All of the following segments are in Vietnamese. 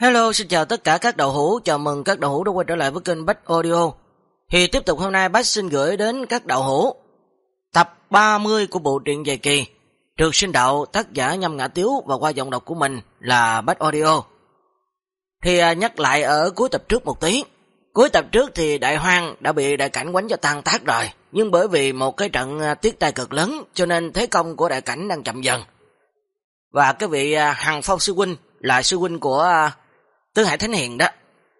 Hello, xin chào tất cả các đầu hữu, chào mừng các đầu hữu đã quay trở lại với kênh Bách Audio. Thì tiếp tục hôm nay Bách xin gửi đến các đầu hữu tập 30 của bộ truyện dài kỳ Trường sinh đạo tác giả nhâm ngã tiếu và qua giọng đọc của mình là Bách Audio. Thì à, nhắc lại ở cuối tập trước một tí. Cuối tập trước thì đại hoang đã bị đại cảnh quánh cho tan tác rồi, nhưng bởi vì một cái trận à, tiết tài cực lớn cho nên thế công của đại cảnh đang chậm dần. Và cái vị à, Hằng Phong sư huynh là sư huynh của Tứ Hải Thánh Hiền đó,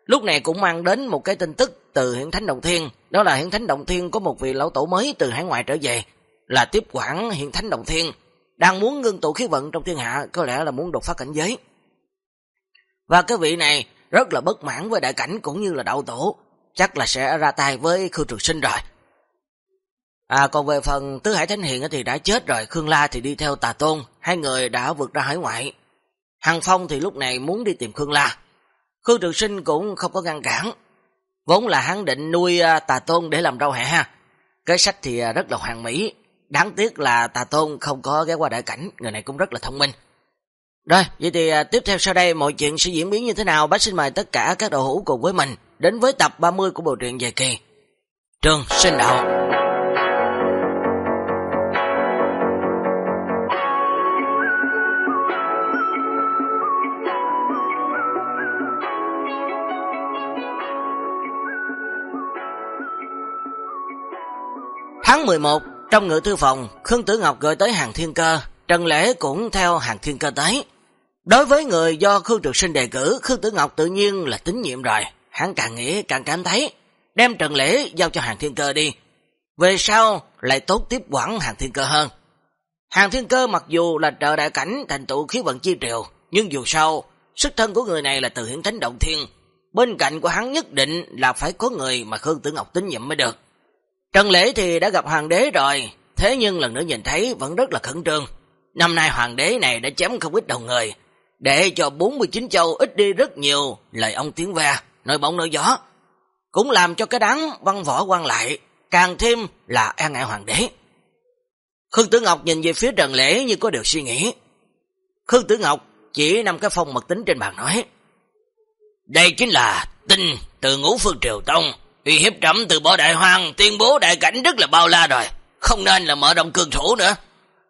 lúc này cũng mang đến một cái tin tức từ Hiển Thánh Động Thiên, đó là Hiển Thánh Động Thiên có một vị lão tổ mới từ hải ngoại trở về, là tiếp quản Hiển Thánh Động Thiên, đang muốn ngưng tụ khí vận trong thiên hạ, có lẽ là muốn đột phá cảnh giới. Và cái vị này rất là bất mãn với đại cảnh cũng như là đạo tổ, chắc là sẽ ra tay với Khương Trường Sinh rồi. À còn về phần Tứ Hải Thánh Hiền thì đã chết rồi, Khương La thì đi theo Tà Tôn, hai người đã vượt ra hải ngoại. Hằng Phong thì lúc này muốn đi tìm Khương La. Khương Trường Sinh cũng không có ngăn cản. Vốn là hắn định nuôi à, Tà Tôn để làm rau hẹ ha. Cái sách thì à, rất là hoàn mỹ. Đáng tiếc là Tà Tôn không có ghé qua đại cảnh, người này cũng rất là thông minh. Rồi, vậy thì à, tiếp theo sau đây mọi chuyện sẽ diễn biến như thế nào? Bác xin mời tất cả các đội hữu cùng với mình đến với tập 30 của bộ truyện dài kỳ. Trường Sinh Đạo Tháng 11, trong ngự thư phòng, Khương Tử Ngọc gửi tới hàng thiên cơ, Trần Lễ cũng theo hàng thiên cơ tới. Đối với người do Khương Trực Sinh đề cử, Khương Tử Ngọc tự nhiên là tín nhiệm rồi. Hắn càng nghĩ càng cảm thấy, đem Trần Lễ giao cho hàng thiên cơ đi. Về sau lại tốt tiếp quản hàng thiên cơ hơn. Hàng thiên cơ mặc dù là trợ đại cảnh thành tựu khí vận chi triều, nhưng dù sao, sức thân của người này là từ hiển thánh động thiên. Bên cạnh của hắn nhất định là phải có người mà Khương Tử Ngọc tín nhiệm mới được. Trần Lễ thì đã gặp hoàng đế rồi, thế nhưng lần nữa nhìn thấy vẫn rất là khẩn trương. Năm nay hoàng đế này đã chém không ít đầu người, để cho 49 châu ít đi rất nhiều lời ông tiếng ve, nơi bóng nơi gió. Cũng làm cho cái đáng văn võ quan lại, càng thêm là e ngại hoàng đế. Khương Tử Ngọc nhìn về phía Trần Lễ như có điều suy nghĩ. Khương Tử Ngọc chỉ nằm cái phong mật tính trên bàn nói. Đây chính là tin từ ngũ phương triều tông uy hiếp trẫm từ bỏ đại hoang, tuyên bố đại cảnh rất là bao la rồi, không nên là mở rộng cương thủ nữa.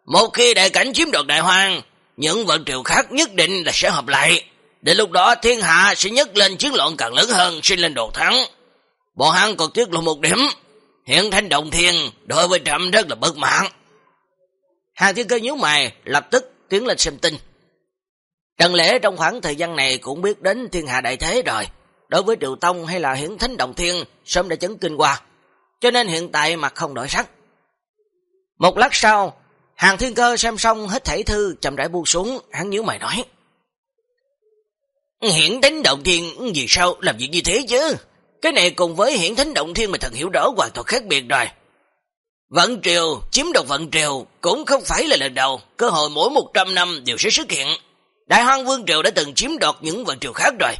Một khi đại cảnh chiếm đoạt đại hoang, những vận triều khác nhất định là sẽ hợp lại. Đến lúc đó thiên hạ sẽ nhấc lên chiến loạn càng lớn hơn, sinh lên đột thắng. Bọn hắn còn tiết lộ một điểm, hiện thanh động thiên đối với trẫm rất là bất mãn. Hàng thiên cơ nhíu mày, lập tức tiến lên xem tin. Trần Lễ trong khoảng thời gian này cũng biết đến thiên hạ đại thế rồi đối với Triệu Tông hay là hiển thánh đồng thiên sớm đã chấn kinh qua, cho nên hiện tại mặt không đổi sắc. Một lát sau, hàng thiên cơ xem xong hết thảy thư chậm rãi buông xuống, hắn nhíu mày nói. Hiển thánh động thiên vì sao làm việc như thế chứ? Cái này cùng với hiển thánh động thiên mà thần hiểu rõ hoàn toàn khác biệt rồi. Vận triều, chiếm độc vận triều cũng không phải là lần đầu, cơ hội mỗi 100 năm đều sẽ xuất hiện. Đại hoang vương triều đã từng chiếm đoạt những vận triều khác rồi,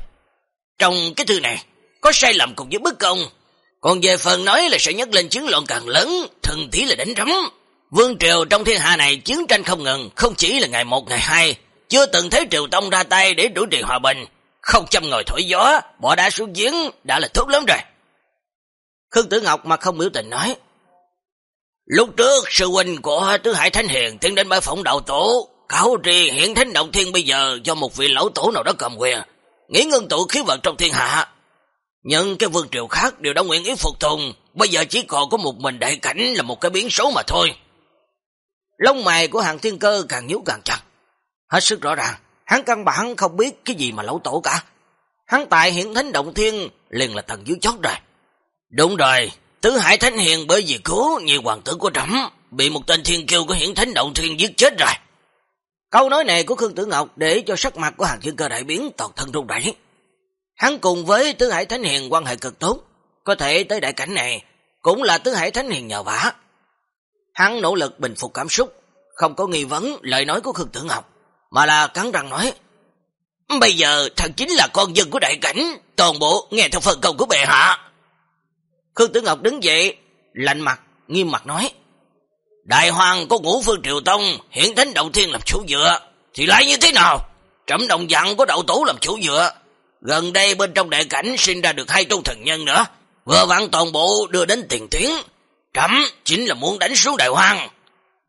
trong cái thư này, có sai lầm cùng với bất công. Còn về phần nói là sẽ nhắc lên chiến loạn càng lớn, thần tí là đánh rắm. Vương triều trong thiên hạ này chiến tranh không ngừng, không chỉ là ngày một ngày hai, chưa từng thấy triều tông ra tay để chủ trì hòa bình, không chăm ngồi thổi gió, bỏ đá xuống giếng đã là tốt lắm rồi. Khương Tử Ngọc mà không biểu tình nói, Lúc trước, sư huynh của Tứ Hải Thánh Hiền tiến đến bãi phỏng đạo tổ, cáo tri hiện thánh động thiên bây giờ do một vị lão tổ nào đó cầm quyền, nghĩ ngưng tụ khí vận trong thiên hạ. Nhưng cái vương triều khác đều đã nguyện ý phục tùng, bây giờ chỉ còn có một mình đại cảnh là một cái biến số mà thôi. Lông mày của hàng thiên cơ càng nhú càng chặt. Hết sức rõ ràng, hắn căn bản không biết cái gì mà lẩu tổ cả. Hắn tại hiện thánh động thiên liền là thần dưới chót rồi. Đúng rồi, tứ hải thánh hiền bởi vì cứu nhiều hoàng tử của trẫm bị một tên thiên kiêu của hiển thánh động thiên giết chết rồi. Câu nói này của Khương Tử Ngọc để cho sắc mặt của hàng thiên cơ đại biến toàn thân rung rẩy. Hắn cùng với Tứ Hải Thánh Hiền quan hệ cực tốt, có thể tới đại cảnh này cũng là Tứ Hải Thánh Hiền nhờ vả. Hắn nỗ lực bình phục cảm xúc, không có nghi vấn lời nói của Khương Tử Ngọc, mà là cắn răng nói, Bây giờ thần chính là con dân của đại cảnh, toàn bộ nghe theo phần công của bệ hạ. Khương Tử Ngọc đứng dậy, lạnh mặt, nghiêm mặt nói, Đại hoàng có ngũ phương triều tông, hiện thánh đầu thiên làm chủ dựa, thì lại như thế nào? Trẩm đồng dặn có đậu tổ làm chủ dựa, gần đây bên trong đại cảnh sinh ra được hai tôn thần nhân nữa, vừa vặn toàn bộ đưa đến tiền tuyến. Trẫm chính là muốn đánh xuống đại hoàng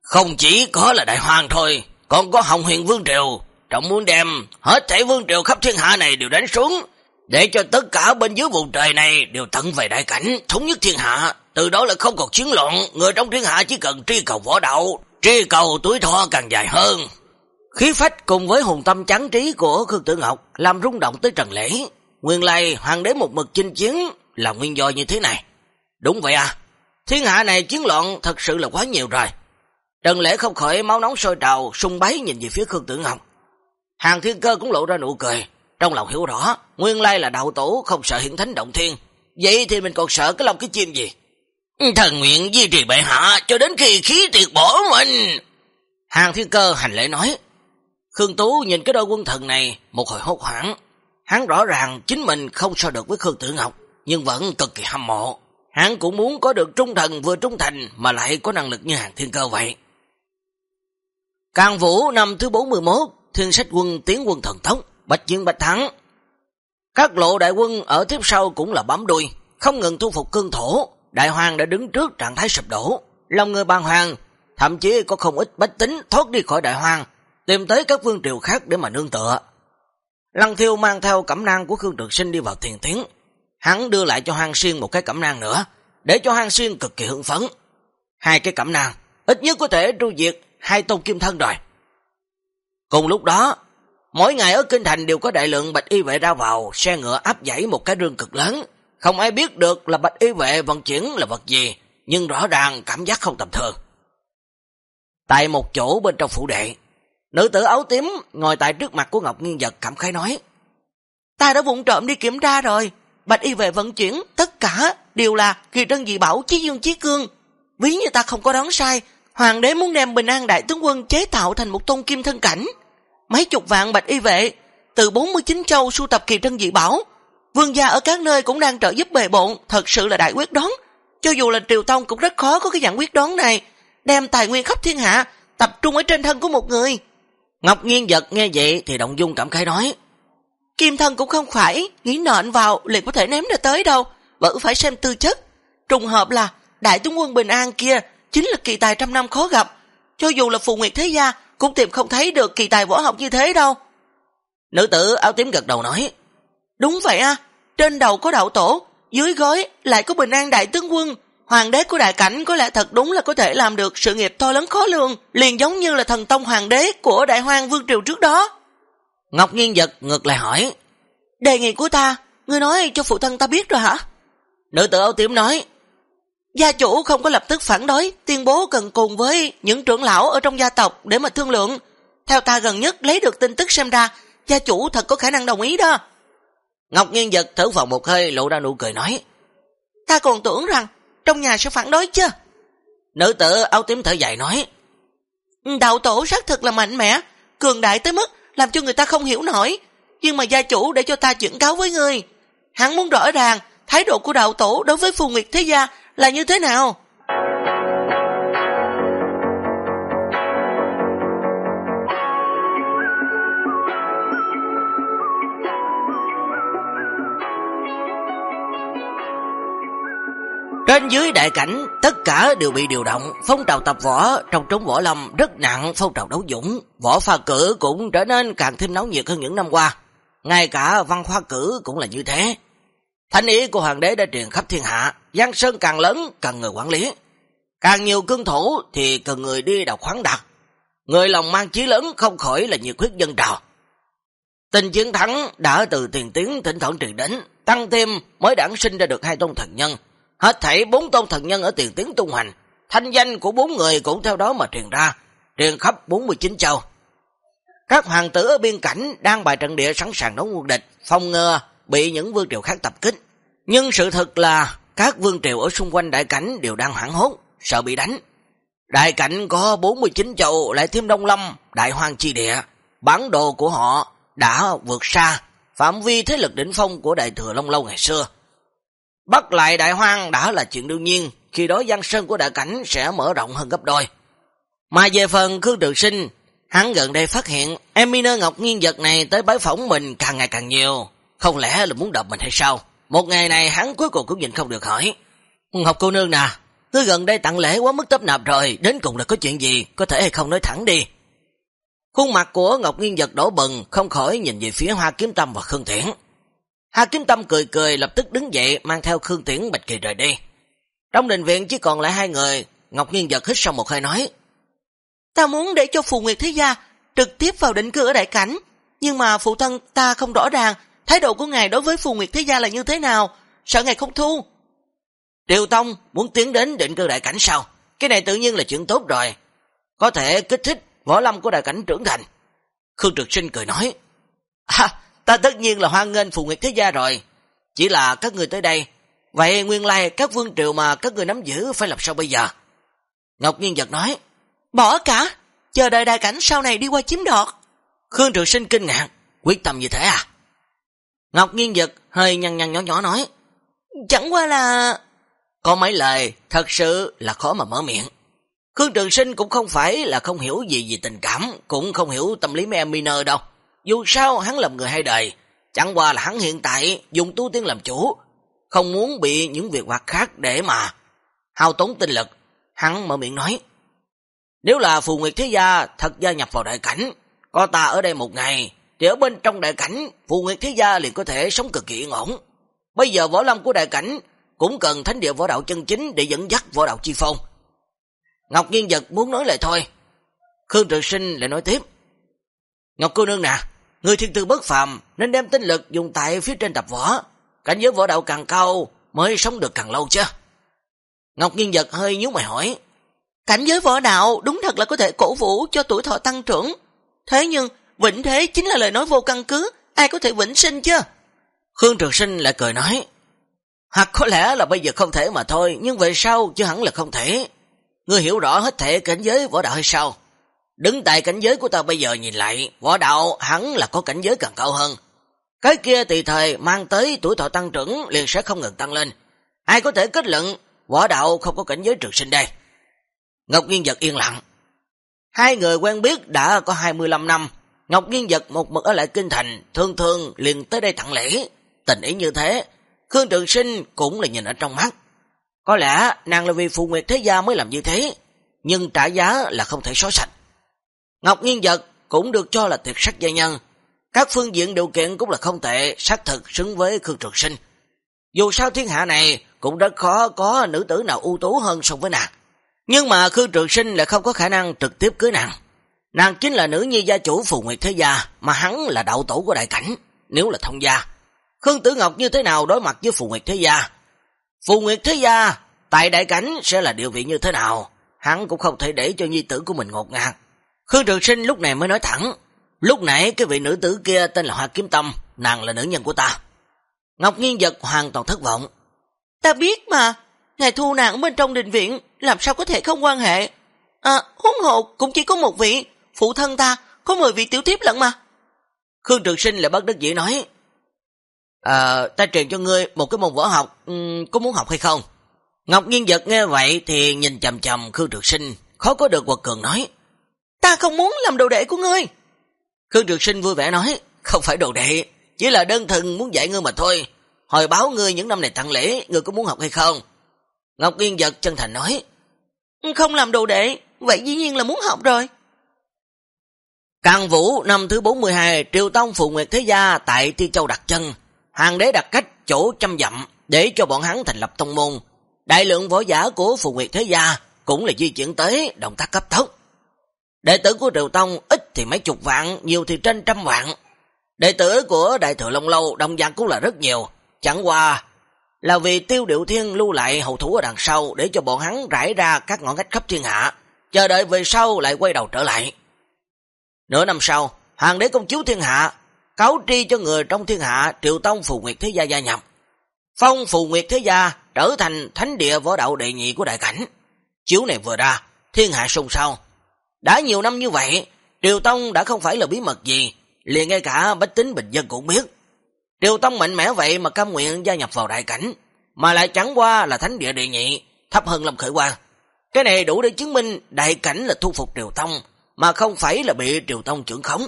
Không chỉ có là đại hoàng thôi, còn có Hồng Huyền Vương Triều, trọng muốn đem hết thảy vương triều khắp thiên hạ này đều đánh xuống, để cho tất cả bên dưới vùng trời này đều tận về đại cảnh, thống nhất thiên hạ, từ đó là không còn chiến loạn, người trong thiên hạ chỉ cần tri cầu võ đạo, tri cầu tuổi thọ càng dài hơn. Khí phách cùng với hùng tâm trắng trí của Khương Tử Ngọc làm rung động tới Trần Lễ. Nguyên lai hoàng đế một mực chinh chiến là nguyên do như thế này. Đúng vậy à, thiên hạ này chiến loạn thật sự là quá nhiều rồi. Trần Lễ không khỏi máu nóng sôi trào, sung bấy nhìn về phía Khương Tử Ngọc. Hàng thiên cơ cũng lộ ra nụ cười, trong lòng hiểu rõ, nguyên lai là đạo tổ không sợ hiển thánh động thiên, vậy thì mình còn sợ cái lòng cái chim gì? Thần nguyện duy trì bệ hạ cho đến khi khí tuyệt bỏ mình. Hàng thiên cơ hành lễ nói, Khương Tú nhìn cái đôi quân thần này một hồi hốt hoảng, hắn rõ ràng chính mình không so được với Khương Tử Ngọc, nhưng vẫn cực kỳ hâm mộ. Hắn cũng muốn có được trung thần vừa trung thành mà lại có năng lực như hàng thiên cơ vậy. Càng Vũ năm thứ 41, thiên sách quân tiến quân thần tốc, bạch chiến bạch thắng. Các lộ đại quân ở tiếp sau cũng là bám đuôi, không ngừng thu phục cương thổ. Đại hoàng đã đứng trước trạng thái sụp đổ. Lòng người bàn hoàng, thậm chí có không ít bách tính thoát đi khỏi đại hoàng, tìm tới các vương triều khác để mà nương tựa. Lăng thiêu mang theo cẩm nang của Khương Trực Sinh đi vào thiền tiến. Hắn đưa lại cho Hoàng Xuyên một cái cẩm nang nữa, để cho Hoàng Xuyên cực kỳ hưng phấn. Hai cái cẩm nang, ít nhất có thể tru diệt hai tôn kim thân rồi. Cùng lúc đó, mỗi ngày ở Kinh Thành đều có đại lượng bạch y vệ ra vào, xe ngựa áp giải một cái rương cực lớn. Không ai biết được là bạch y vệ vận chuyển là vật gì, nhưng rõ ràng cảm giác không tầm thường. Tại một chỗ bên trong phủ đệ, nữ tử áo tím ngồi tại trước mặt của Ngọc Nghiên Giật cảm khái nói, Ta đã vụng trộm đi kiểm tra rồi, bạch y vệ vận chuyển, tất cả đều là kỳ trân dị bảo chí dương chí cương. Ví như ta không có đoán sai, hoàng đế muốn đem bình an đại tướng quân chế tạo thành một tôn kim thân cảnh. Mấy chục vạn bạch y vệ, từ 49 châu sưu tập kỳ trân dị bảo. Vương gia ở các nơi cũng đang trợ giúp bề bộn, thật sự là đại quyết đoán. Cho dù là triều tông cũng rất khó có cái dạng quyết đoán này, đem tài nguyên khắp thiên hạ, tập trung ở trên thân của một người. Ngọc Nghiên giật nghe vậy thì động dung cảm khái nói, Kim thân cũng không phải, nghĩ nện vào liền có thể ném ra tới đâu, vẫn phải xem tư chất. Trùng hợp là đại tướng quân Bình An kia chính là kỳ tài trăm năm khó gặp, cho dù là phù nguyệt thế gia cũng tìm không thấy được kỳ tài võ học như thế đâu. Nữ tử áo tím gật đầu nói, đúng vậy à, trên đầu có đạo tổ, dưới gối lại có bình an đại tướng quân, hoàng đế của đại cảnh có lẽ thật đúng là có thể làm được sự nghiệp to lớn khó lường, liền giống như là thần tông hoàng đế của đại hoang vương triều trước đó. Ngọc Nghiên giật ngược lại hỏi, đề nghị của ta, ngươi nói cho phụ thân ta biết rồi hả? Nữ tử áo tím nói, Gia chủ không có lập tức phản đối, tuyên bố cần cùng với những trưởng lão ở trong gia tộc để mà thương lượng. Theo ta gần nhất lấy được tin tức xem ra, gia chủ thật có khả năng đồng ý đó. Ngọc Nghiên Giật thở vào một hơi lộ ra nụ cười nói. Ta còn tưởng rằng trong nhà sẽ phản đối chứ. Nữ tử áo tím thở dài nói. Đạo tổ xác thực là mạnh mẽ, cường đại tới mức làm cho người ta không hiểu nổi. Nhưng mà gia chủ để cho ta chuyển cáo với người. Hắn muốn rõ ràng thái độ của đạo tổ đối với phù nguyệt thế gia là như thế nào? Trên dưới đại cảnh, tất cả đều bị điều động, phong trào tập võ trong trống võ lâm rất nặng, phong trào đấu dũng, võ pha cử cũng trở nên càng thêm nóng nhiệt hơn những năm qua. Ngay cả văn khoa cử cũng là như thế. Thánh ý của hoàng đế đã truyền khắp thiên hạ, Giang Sơn càng lớn càng người quản lý. Càng nhiều cương thủ thì cần người đi đào khoáng đặc. Người lòng mang chí lớn không khỏi là nhiệt huyết dân trào. Tình chiến thắng đã từ tiền tiến thỉnh thoảng truyền đến, tăng thêm mới đảng sinh ra được hai tôn thần nhân. Hết thảy bốn tôn thần nhân ở tiền tiến tung hành, thanh danh của bốn người cũng theo đó mà truyền ra, truyền khắp 49 châu. Các hoàng tử ở biên cảnh đang bài trận địa sẵn sàng đón quân địch, phòng ngừa bị những vương triều khác tập kích. Nhưng sự thật là các vương triều ở xung quanh đại cảnh đều đang hoảng hốt, sợ bị đánh. Đại cảnh có 49 châu lại thêm Đông Lâm, đại hoang chi địa. Bản đồ của họ đã vượt xa phạm vi thế lực đỉnh phong của đại thừa Long Lâu ngày xưa. Bắt lại đại hoang đã là chuyện đương nhiên, khi đó giang sơn của đại cảnh sẽ mở rộng hơn gấp đôi. Mà về phần Khương Trường Sinh, hắn gần đây phát hiện Eminer Ngọc Nghiên vật này tới bái phỏng mình càng ngày càng nhiều. Không lẽ là muốn đập mình hay sao? Một ngày này hắn cuối cùng cũng nhìn không được hỏi. Ngọc cô nương nè, tôi gần đây tặng lễ quá mức tấp nạp rồi, đến cùng là có chuyện gì, có thể hay không nói thẳng đi. Khuôn mặt của Ngọc Nghiên vật đổ bừng, không khỏi nhìn về phía Hoa Kiếm Tâm và Khương thiển Hà Kiếm Tâm cười cười lập tức đứng dậy mang theo Khương Tiễn Bạch Kỳ rời đi. Trong đình viện chỉ còn lại hai người, Ngọc Nghiên Giật hít sau một hơi nói. Ta muốn để cho Phù Nguyệt Thế Gia trực tiếp vào định cư ở đại cảnh, nhưng mà phụ thân ta không rõ ràng thái độ của ngài đối với Phù Nguyệt Thế Gia là như thế nào, sợ ngài không thu. Triều Tông muốn tiến đến định cư đại cảnh sao? Cái này tự nhiên là chuyện tốt rồi. Có thể kích thích võ lâm của đại cảnh trưởng thành. Khương Trực Sinh cười nói, À, ta tất nhiên là hoan nghênh Phù Nguyệt Thế Gia rồi. Chỉ là các người tới đây, vậy nguyên lai các vương triều mà các người nắm giữ phải làm sao bây giờ? Ngọc Nhiên Giật nói, Bỏ cả, chờ đợi đại cảnh sau này đi qua chiếm đoạt. Khương Trường Sinh kinh ngạc, quyết tâm như thế à? Ngọc Nghiên Giật hơi nhăn nhăn nhỏ nhỏ nói, chẳng qua là... Có mấy lời thật sự là khó mà mở miệng. Khương Trường Sinh cũng không phải là không hiểu gì về tình cảm, cũng không hiểu tâm lý mấy em Miner đâu. Dù sao hắn làm người hai đời, chẳng qua là hắn hiện tại dùng tu tiên làm chủ, không muốn bị những việc hoạt khác để mà hao tốn tinh lực. Hắn mở miệng nói, nếu là Phù Nguyệt Thế Gia thật gia nhập vào đại cảnh, có ta ở đây một ngày, thì ở bên trong đại cảnh, Phù Nguyệt Thế Gia liền có thể sống cực kỳ yên ổn. Bây giờ võ lâm của đại cảnh cũng cần thánh địa võ đạo chân chính để dẫn dắt võ đạo chi phong. Ngọc Nhiên Giật muốn nói lại thôi. Khương Trực Sinh lại nói tiếp. Ngọc cô nương nè, người thiên tư bất phàm nên đem tinh lực dùng tại phía trên tập võ. Cảnh giới võ đạo càng cao mới sống được càng lâu chứ. Ngọc nghiên Giật hơi nhú mày hỏi. Cảnh giới võ đạo đúng thật là có thể cổ vũ cho tuổi thọ tăng trưởng. Thế nhưng, vĩnh thế chính là lời nói vô căn cứ, ai có thể vĩnh sinh chứ? Khương Trường Sinh lại cười nói, hoặc có lẽ là bây giờ không thể mà thôi, nhưng về sau chứ hẳn là không thể. Ngươi hiểu rõ hết thể cảnh giới võ đạo hay sao? Đứng tại cảnh giới của ta bây giờ nhìn lại, võ đạo hắn là có cảnh giới càng cao hơn. Cái kia tùy thời mang tới tuổi thọ tăng trưởng liền sẽ không ngừng tăng lên. Ai có thể kết luận võ đạo không có cảnh giới trường sinh đây? Ngọc Nghiên Giật yên lặng. Hai người quen biết đã có 25 năm. Ngọc Nghiên Giật một mực ở lại kinh thành, thương thương liền tới đây thẳng lễ. Tình ý như thế, Khương Trường Sinh cũng là nhìn ở trong mắt. Có lẽ nàng là vì phụ nguyệt thế gia mới làm như thế, nhưng trả giá là không thể xóa sạch. Ngọc Nghiên Giật cũng được cho là tuyệt sắc gia nhân. Các phương diện điều kiện cũng là không tệ, xác thực xứng với Khương Trường Sinh. Dù sao thiên hạ này cũng rất khó có nữ tử nào ưu tú hơn so với nàng. Nhưng mà Khương Trường Sinh lại không có khả năng trực tiếp cưới nàng. Nàng chính là nữ nhi gia chủ Phù Nguyệt Thế Gia, mà hắn là đạo tổ của đại cảnh, nếu là thông gia. Khương Tử Ngọc như thế nào đối mặt với Phù Nguyệt Thế Gia? Phù Nguyệt Thế Gia, tại đại cảnh sẽ là điều vị như thế nào? Hắn cũng không thể để cho nhi tử của mình ngột ngạt. Khương Trường Sinh lúc này mới nói thẳng, lúc nãy cái vị nữ tử kia tên là Hoa Kiếm Tâm, nàng là nữ nhân của ta. Ngọc Nghiên Giật hoàn toàn thất vọng. Ta biết mà, ngài thu nàng ở bên trong đình viện, làm sao có thể không quan hệ. À, huống hộ cũng chỉ có một vị, phụ thân ta, có 10 vị tiểu tiếp lận mà. Khương Trường Sinh lại bắt đất dĩ nói, À, ta truyền cho ngươi một cái môn võ học, um, có muốn học hay không? Ngọc Nghiên Giật nghe vậy thì nhìn chầm chầm Khương Trường Sinh, khó có được quật cường nói, Ta không muốn làm đồ đệ của ngươi. Khương Trường Sinh vui vẻ nói, không phải đồ đệ, chỉ là đơn thuần muốn dạy ngươi mà thôi. Hồi báo ngươi những năm này tặng lễ, ngươi có muốn học hay không? Ngọc Nghiên Giật chân thành nói, Không làm đồ đệ, vậy dĩ nhiên là muốn học rồi. Càng Vũ năm thứ 42, Triều Tông Phụ Nguyệt Thế Gia tại Tiên Châu đặt chân, Hoàng đế đặt cách chỗ trăm dặm để cho bọn hắn thành lập tông môn. Đại lượng võ giả của Phù Nguyệt Thế Gia cũng là di chuyển tới động tác cấp tốc. Đệ tử của Triều Tông ít thì mấy chục vạn, nhiều thì trên trăm vạn. Đệ tử của Đại Thừa Long Lâu đồng dạng cũng là rất nhiều. Chẳng qua là vì tiêu điệu thiên lưu lại hậu thủ ở đằng sau để cho bọn hắn rải ra các ngọn ngách khắp thiên hạ, chờ đợi về sau lại quay đầu trở lại. Nửa năm sau, Hoàng đế công chiếu thiên hạ cáo tri cho người trong thiên hạ Triệu Tông Phù Nguyệt Thế Gia gia nhập. Phong Phù Nguyệt Thế Gia trở thành thánh địa võ đạo đệ nhị của đại cảnh. Chiếu này vừa ra, thiên hạ sung sao. Đã nhiều năm như vậy, Triều Tông đã không phải là bí mật gì, liền ngay cả bách tính bình dân cũng biết. Triều Tông mạnh mẽ vậy mà cam nguyện gia nhập vào đại cảnh, mà lại chẳng qua là thánh địa địa nhị, thấp hơn Lâm Khởi Quang. Cái này đủ để chứng minh đại cảnh là thu phục Triều Tông, mà không phải là bị Triều Tông trưởng khống.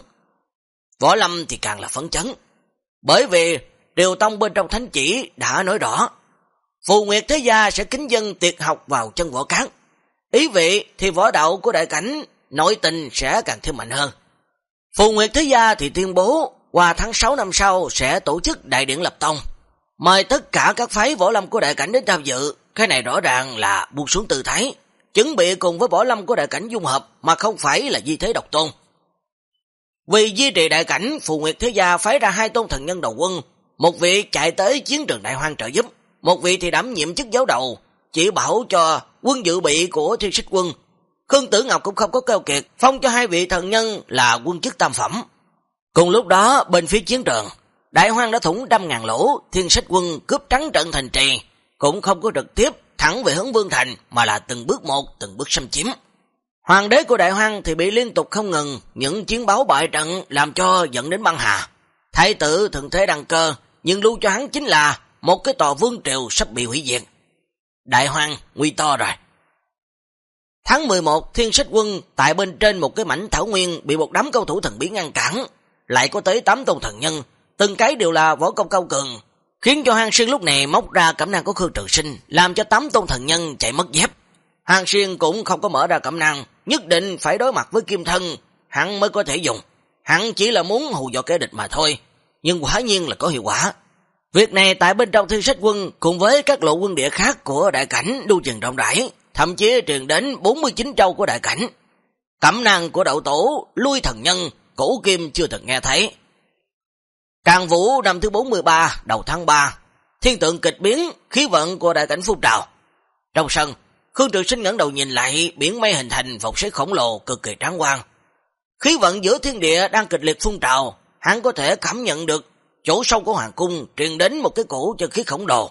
Võ Lâm thì càng là phấn chấn. Bởi vì Triều Tông bên trong thánh chỉ đã nói rõ, Phù Nguyệt Thế Gia sẽ kính dân tiệt học vào chân võ cán. Ý vị thì võ đạo của đại cảnh nội tình sẽ càng thêm mạnh hơn. Phù Nguyệt Thế Gia thì tuyên bố qua tháng 6 năm sau sẽ tổ chức đại điển lập tông. Mời tất cả các phái võ lâm của đại cảnh đến tham dự. Cái này rõ ràng là buông xuống tư thái. Chuẩn bị cùng với võ lâm của đại cảnh dung hợp mà không phải là di thế độc tôn. Vì duy trì đại cảnh, Phù Nguyệt Thế Gia phái ra hai tôn thần nhân đầu quân. Một vị chạy tới chiến trường đại hoang trợ giúp. Một vị thì đảm nhiệm chức giáo đầu, chỉ bảo cho quân dự bị của thiên Sách quân. Khương Tử Ngọc cũng không có kêu kiệt, phong cho hai vị thần nhân là quân chức tam phẩm. Cùng lúc đó, bên phía chiến trường, đại hoang đã thủng trăm ngàn lỗ, thiên sách quân cướp trắng trận thành trì, cũng không có trực tiếp thẳng về hướng Vương Thành, mà là từng bước một, từng bước xâm chiếm. Hoàng đế của đại hoang thì bị liên tục không ngừng những chiến báo bại trận làm cho dẫn đến băng hà. Thái tử thường thế đăng cơ, nhưng lưu cho hắn chính là một cái tòa vương triều sắp bị hủy diệt. Đại hoang nguy to rồi. Tháng 11, thiên sách quân tại bên trên một cái mảnh thảo nguyên bị một đám cao thủ thần bí ngăn cản, lại có tới 8 tôn thần nhân, từng cái đều là võ công cao cường, khiến cho Hàng Xuyên lúc này móc ra cẩm năng của Khương Trường Sinh, làm cho 8 tôn thần nhân chạy mất dép. Hàng Xuyên cũng không có mở ra cẩm năng, nhất định phải đối mặt với kim thân, hắn mới có thể dùng. Hắn chỉ là muốn hù dọa kẻ địch mà thôi, nhưng quả nhiên là có hiệu quả. Việc này tại bên trong thiên sách quân cùng với các lộ quân địa khác của đại cảnh đu chừng rộng rãi, thậm chí truyền đến 49 trâu của đại cảnh. Cẩm năng của đậu tổ, lui thần nhân, cổ kim chưa từng nghe thấy. Càng vũ năm thứ 43, đầu tháng 3, thiên tượng kịch biến, khí vận của đại cảnh phun trào. Trong sân, Khương Trường Sinh ngẩng đầu nhìn lại biển mây hình thành vòng xoáy khổng lồ cực kỳ tráng quang. Khí vận giữa thiên địa đang kịch liệt phun trào, hắn có thể cảm nhận được chỗ sâu của hoàng cung truyền đến một cái cổ chân khí khổng lồ.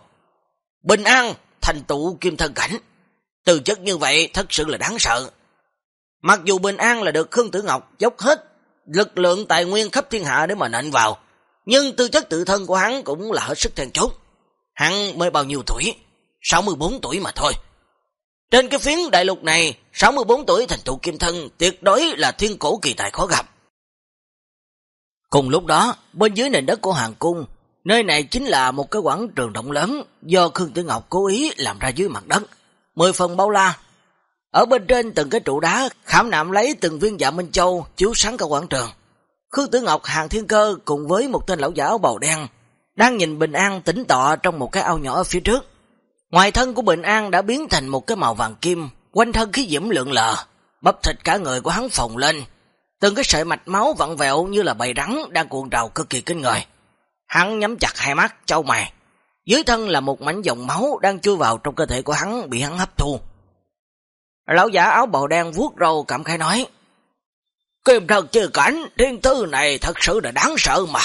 Bình an, thành tụ kim thân cảnh. Từ chất như vậy thật sự là đáng sợ. Mặc dù bình an là được Khương Tử Ngọc dốc hết lực lượng tài nguyên khắp thiên hạ để mà nện vào, nhưng tư chất tự thân của hắn cũng là hết sức then chốt. Hắn mới bao nhiêu tuổi? 64 tuổi mà thôi. Trên cái phiến đại lục này, 64 tuổi thành tụ kim thân tuyệt đối là thiên cổ kỳ tài khó gặp. Cùng lúc đó, bên dưới nền đất của hàng Cung, nơi này chính là một cái quảng trường rộng lớn do Khương Tử Ngọc cố ý làm ra dưới mặt đất. Mười phần bao la. Ở bên trên từng cái trụ đá khảm nạm lấy từng viên dạ Minh Châu chiếu sáng cả quảng trường. Khương Tử Ngọc hàng thiên cơ cùng với một tên lão giả áo bào đen đang nhìn Bình An tĩnh tọa trong một cái ao nhỏ ở phía trước. Ngoài thân của Bình An đã biến thành một cái màu vàng kim, quanh thân khí diễm lượng lờ, bắp thịt cả người của hắn phồng lên, từng cái sợi mạch máu vặn vẹo như là bầy rắn đang cuộn trào cực kỳ kinh người. Hắn nhắm chặt hai mắt, châu mày. Dưới thân là một mảnh dòng máu đang chui vào trong cơ thể của hắn bị hắn hấp thu. Lão giả áo bào đen vuốt râu cảm khai nói, Kim thần chưa cảnh, thiên thư này thật sự là đáng sợ mà.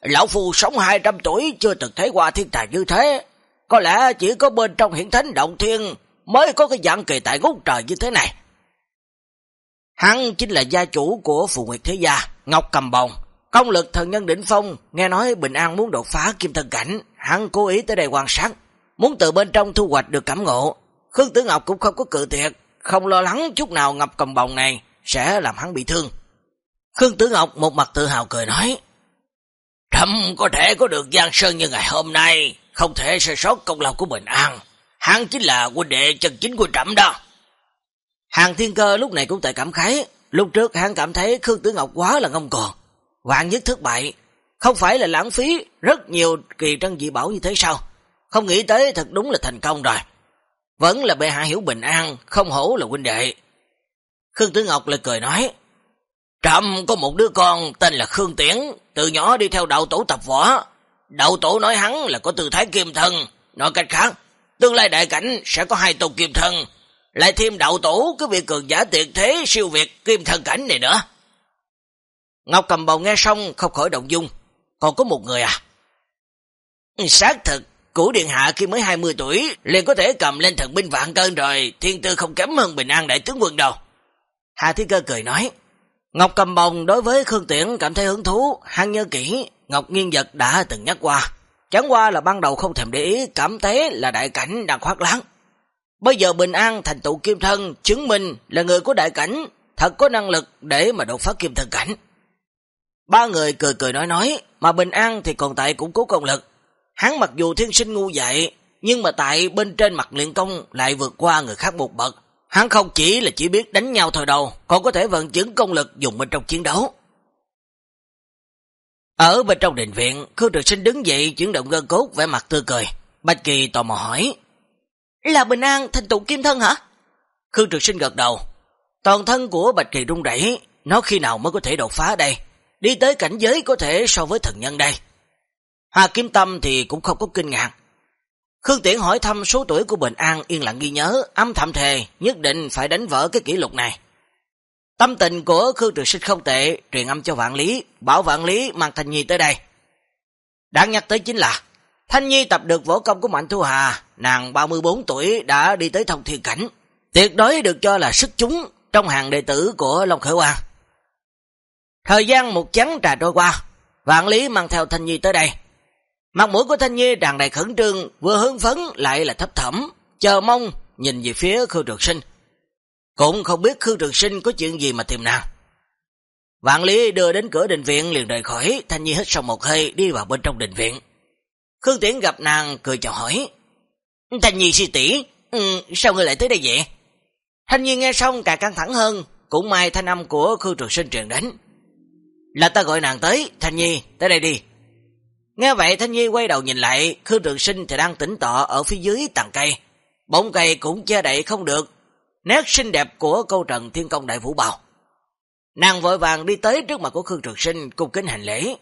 Lão Phu sống 200 tuổi chưa từng thấy qua thiên tài như thế. Có lẽ chỉ có bên trong hiện thánh động thiên mới có cái dạng kỳ tại gốc trời như thế này. Hắn chính là gia chủ của Phù Nguyệt Thế Gia, Ngọc Cầm Bồng. Công lực thần nhân đỉnh phong, nghe nói Bình An muốn đột phá kim thân cảnh, hắn cố ý tới đây quan sát, muốn từ bên trong thu hoạch được cảm ngộ. Khương Tử Ngọc cũng không có cự tuyệt, không lo lắng chút nào ngập Cầm Bồng này sẽ làm hắn bị thương. Khương Tử Ngọc một mặt tự hào cười nói, Trâm có thể có được Giang Sơn như ngày hôm nay, không thể sơ sót công lao của Bình An. Hắn chính là huynh đệ chân chính của Trâm đó. Hàng thiên cơ lúc này cũng tại cảm khái, lúc trước hắn cảm thấy Khương Tử Ngọc quá là ngông còn vạn nhất thất bại, không phải là lãng phí rất nhiều kỳ trân dị bảo như thế sao? Không nghĩ tới thật đúng là thành công rồi. Vẫn là bệ hạ hiểu bình an, không hổ là huynh đệ. Khương Tử Ngọc lại cười nói, Trầm có một đứa con tên là Khương Tiễn, từ nhỏ đi theo đạo tổ tập võ. Đạo tổ nói hắn là có tư thái kim thân, nói cách khác, tương lai đại cảnh sẽ có hai tôn kim thân, lại thêm đạo tổ cái việc cường giả tuyệt thế siêu việt kim thân cảnh này nữa. Ngọc cầm bầu nghe xong không khỏi động dung, còn có một người à? Xác thực, củ điện hạ khi mới 20 tuổi liền có thể cầm lên thần binh vạn cân rồi, thiên tư không kém hơn bình an đại tướng quân đâu. Hà Thiên Cơ cười nói, Ngọc cầm bồng đối với Khương Tiễn cảm thấy hứng thú, hắn nhớ kỹ, Ngọc Nghiên Giật đã từng nhắc qua. Chẳng qua là ban đầu không thèm để ý, cảm thấy là đại cảnh đang khoát láng. Bây giờ Bình An thành tựu kim thân, chứng minh là người của đại cảnh, thật có năng lực để mà đột phá kim thân cảnh. Ba người cười cười nói nói, mà Bình An thì còn tại cũng cố công lực, Hắn mặc dù thiên sinh ngu dại, nhưng mà tại bên trên mặt luyện công lại vượt qua người khác một bậc. Hắn không chỉ là chỉ biết đánh nhau thôi đâu, còn có thể vận chứng công lực dùng bên trong chiến đấu. Ở bên trong đình viện, Khương Trực Sinh đứng dậy chuyển động gân cốt vẻ mặt tươi cười. Bạch Kỳ tò mò hỏi. Là bình an thành tụng kim thân hả? Khương Trực Sinh gật đầu. Toàn thân của Bạch Kỳ rung rẩy, nó khi nào mới có thể đột phá đây? Đi tới cảnh giới có thể so với thần nhân đây. Hoa Kim Tâm thì cũng không có kinh ngạc. Khương Tiễn hỏi thăm số tuổi của Bình An yên lặng ghi nhớ, âm thầm thề, nhất định phải đánh vỡ cái kỷ lục này. Tâm tình của Khương Trực Sinh không tệ, truyền âm cho Vạn Lý, bảo Vạn Lý mang Thanh Nhi tới đây. Đáng nhắc tới chính là, Thanh Nhi tập được võ công của Mạnh Thu Hà, nàng 34 tuổi đã đi tới thông thiên cảnh, tuyệt đối được cho là sức chúng trong hàng đệ tử của Long Khởi Hoàng. Thời gian một chắn trà trôi qua, Vạn Lý mang theo Thanh Nhi tới đây. Mặt mũi của Thanh Nhi tràn đầy khẩn trương, vừa hưng phấn lại là thấp thẩm, chờ mong nhìn về phía Khương Trường Sinh. Cũng không biết Khương Trường Sinh có chuyện gì mà tìm nàng. Vạn Lý đưa đến cửa đình viện liền rời khỏi, Thanh Nhi hít xong một hơi đi vào bên trong đình viện. Khương Tiễn gặp nàng cười chào hỏi. Thanh Nhi si tỷ, ừ, sao ngươi lại tới đây vậy? Thanh Nhi nghe xong càng căng thẳng hơn, cũng may thanh âm của Khương Trường Sinh truyền đến. Là ta gọi nàng tới, Thanh Nhi, tới đây đi. Nghe vậy Thanh Nhi quay đầu nhìn lại, Khương Trường Sinh thì đang tỉnh tọa ở phía dưới tầng cây. Bóng cây cũng che đậy không được, nét xinh đẹp của câu trần thiên công đại vũ bào. Nàng vội vàng đi tới trước mặt của Khương Trường Sinh cung kính hành lễ.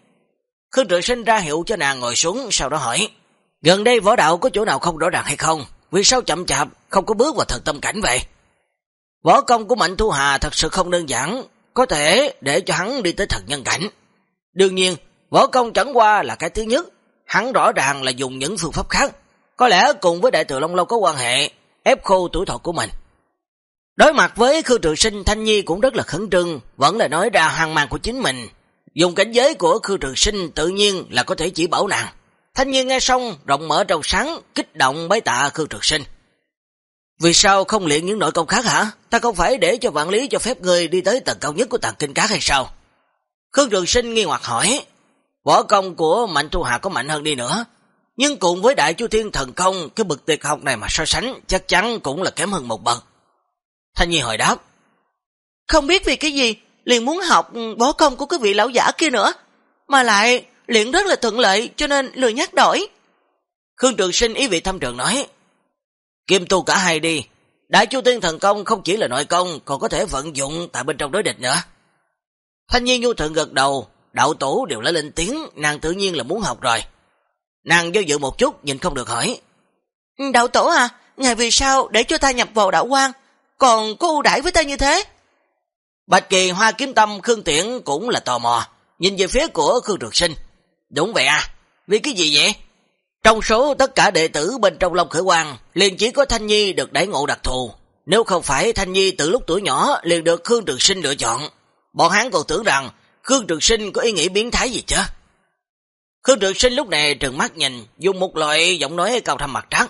Khương Trường Sinh ra hiệu cho nàng ngồi xuống, sau đó hỏi, gần đây võ đạo có chỗ nào không rõ ràng hay không? Vì sao chậm chạp, không có bước vào thần tâm cảnh vậy? Võ công của Mạnh Thu Hà thật sự không đơn giản, có thể để cho hắn đi tới thần nhân cảnh. Đương nhiên, võ công chẳng qua là cái thứ nhất, hắn rõ ràng là dùng những phương pháp khác, có lẽ cùng với đại tự Long Lâu có quan hệ, ép khô tuổi thọ của mình. Đối mặt với Khương Trường Sinh, Thanh Nhi cũng rất là khẩn trương, vẫn là nói ra hoang mang của chính mình. Dùng cảnh giới của Khương Trường Sinh tự nhiên là có thể chỉ bảo nàng. Thanh Nhi nghe xong, rộng mở trong sáng, kích động bái tạ Khương Trường Sinh. Vì sao không luyện những nội công khác hả? Ta không phải để cho vạn lý cho phép người đi tới tầng cao nhất của tàng kinh cát hay sao? Khương Trường Sinh nghi hoặc hỏi, võ công của Mạnh Thu Hà có mạnh hơn đi nữa, nhưng cùng với Đại Chu Thiên Thần Công, cái bực tuyệt học này mà so sánh chắc chắn cũng là kém hơn một bậc. Thanh Nhi hồi đáp, không biết vì cái gì, liền muốn học võ công của cái vị lão giả kia nữa, mà lại luyện rất là thuận lợi cho nên lười nhắc đổi. Khương Trường Sinh ý vị thăm trường nói, Kim tu cả hai đi. Đại chu tiên thần công không chỉ là nội công, còn có thể vận dụng tại bên trong đối địch nữa. Thanh nhiên nhu thượng gật đầu, đạo tổ đều lấy lên tiếng, nàng tự nhiên là muốn học rồi. Nàng do dự một chút, nhìn không được hỏi. Đạo tổ à, ngày vì sao để cho ta nhập vào đạo quan, còn có ưu đãi với ta như thế? Bạch Kỳ, Hoa Kiếm Tâm, Khương Tiễn cũng là tò mò, nhìn về phía của Khương Trường Sinh. Đúng vậy à, vì cái gì vậy? Trong số tất cả đệ tử bên trong Long Khởi Quang, liền chỉ có Thanh Nhi được đẩy ngộ đặc thù. Nếu không phải Thanh Nhi từ lúc tuổi nhỏ liền được Khương Trường Sinh lựa chọn, bọn hắn còn tưởng rằng Khương Trường Sinh có ý nghĩ biến thái gì chứ. Khương Trường Sinh lúc này trừng mắt nhìn, dùng một loại giọng nói cao thâm mặt trắng.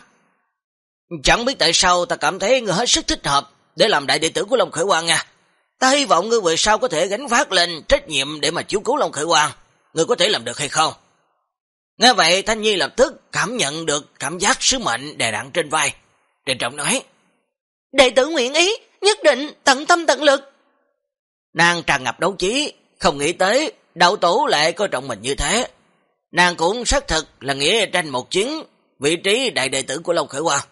Chẳng biết tại sao ta cảm thấy người hết sức thích hợp để làm đại đệ tử của Long Khởi Quang nha. Ta hy vọng ngươi về sau có thể gánh phát lên trách nhiệm để mà chiếu cứu Long Khởi Quang. Ngươi có thể làm được hay không? Nghe vậy Thanh Nhi lập tức cảm nhận được cảm giác sứ mệnh đè nặng trên vai. Trịnh trọng nói, Đệ tử nguyện ý, nhất định tận tâm tận lực. Nàng tràn ngập đấu trí, không nghĩ tới đạo tổ lại coi trọng mình như thế. Nàng cũng xác thực là nghĩa tranh một chiến vị trí đại đệ tử của Long Khởi Hoa.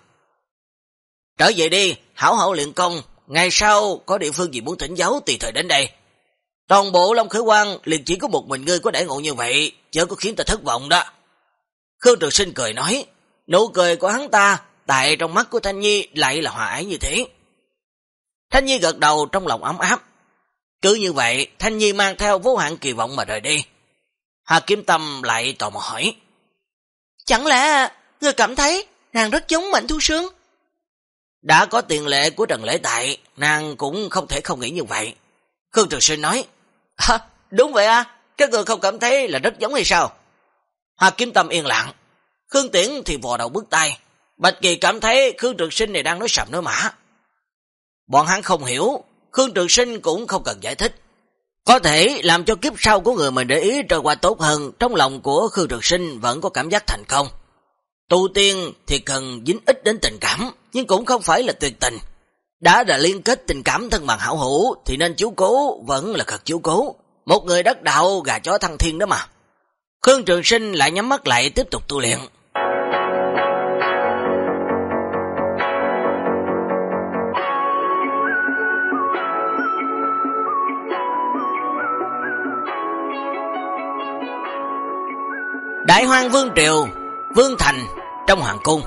Trở về đi, hảo hảo luyện công, ngày sau có địa phương gì muốn thỉnh giáo tùy thời đến đây. Toàn bộ Long Khởi Quang liền chỉ có một mình ngươi có đại ngộ như vậy, chớ có khiến ta thất vọng đó. Khương Trường Sinh cười nói, nụ cười của hắn ta, tại trong mắt của Thanh Nhi lại là hòa ái như thế. Thanh Nhi gật đầu trong lòng ấm áp. Cứ như vậy, Thanh Nhi mang theo vô hạn kỳ vọng mà rời đi. Hà Kiếm Tâm lại tò mò hỏi. Chẳng lẽ người cảm thấy nàng rất giống Mạnh Thu Sương? Đã có tiền lệ của Trần Lễ Tại, nàng cũng không thể không nghĩ như vậy. Khương Trường Sinh nói, à, đúng vậy à, các người không cảm thấy là rất giống hay sao? Hoa Kiếm Tâm yên lặng, Khương Tiễn thì vò đầu bước tay, Bạch Kỳ cảm thấy Khương Trường Sinh này đang nói sầm nói mã. Bọn hắn không hiểu, Khương Trường Sinh cũng không cần giải thích. Có thể làm cho kiếp sau của người mình để ý trôi qua tốt hơn, trong lòng của Khương Trường Sinh vẫn có cảm giác thành công. Tu tiên thì cần dính ít đến tình cảm, nhưng cũng không phải là tuyệt tình. Đã là liên kết tình cảm thân bằng hảo hữu thì nên chú cố, vẫn là cực chú cố. Một người đất đạo gà chó thăng thiên đó mà. Khương Trường Sinh lại nhắm mắt lại tiếp tục tu luyện. Đại hoang Vương Triều, Vương Thành, trong hoàng cung.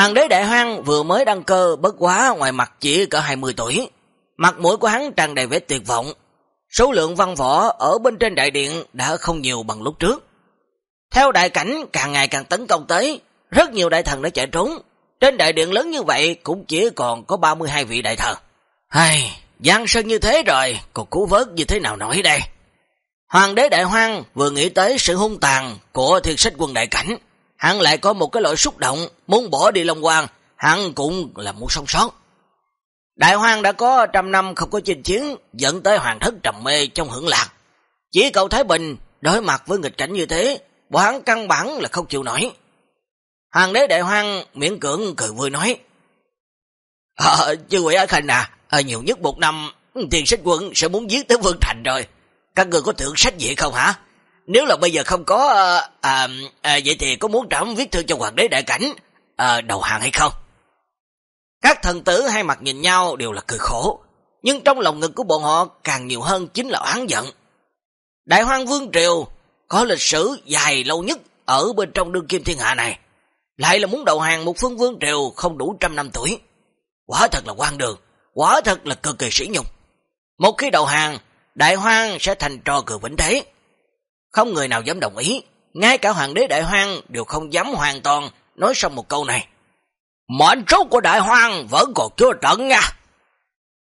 Hoàng đế Đại hoang vừa mới đăng cơ bất quá ngoài mặt chỉ cỡ 20 tuổi. Mặt mũi của hắn tràn đầy vẻ tuyệt vọng. Số lượng văn võ ở bên trên đại điện đã không nhiều bằng lúc trước. Theo đại cảnh càng ngày càng tấn công tới, rất nhiều đại thần đã chạy trốn. Trên đại điện lớn như vậy cũng chỉ còn có 32 vị đại thần. Hay, Giang Sơn như thế rồi, còn cứu vớt như thế nào nổi đây? Hoàng đế đại hoang vừa nghĩ tới sự hung tàn của thiệt sách quân đại cảnh, hắn lại có một cái loại xúc động, muốn bỏ đi Long Hoàng, hắn cũng là muốn sống sót. Đại hoang đã có trăm năm không có chinh chiến, dẫn tới hoàng thất trầm mê trong hưởng lạc. Chỉ cậu Thái Bình đối mặt với nghịch cảnh như thế, bọn hắn căn bản là không chịu nổi. Hoàng đế đại hoang miễn cưỡng cười vui nói, Ờ, chư quỷ ở Khanh à, à, nhiều nhất một năm, tiền sách quân sẽ muốn giết tới Vương Thành rồi. Các người có tưởng sách gì không hả? Nếu là bây giờ không có, à, à, vậy thì có muốn trẫm viết thư cho hoàng đế đại cảnh à, đầu hàng hay không? Các thần tử hai mặt nhìn nhau đều là cười khổ, nhưng trong lòng ngực của bọn họ càng nhiều hơn chính là oán giận. Đại hoang vương triều có lịch sử dài lâu nhất ở bên trong đương kim thiên hạ này, lại là muốn đầu hàng một phương vương triều không đủ trăm năm tuổi. Quả thật là quan đường, quả thật là cực kỳ sĩ nhục. Một khi đầu hàng, đại hoang sẽ thành trò cười vĩnh thế. Không người nào dám đồng ý, ngay cả hoàng đế đại hoang đều không dám hoàn toàn nói xong một câu này. Mệnh số của đại hoang vẫn còn chưa trận nha.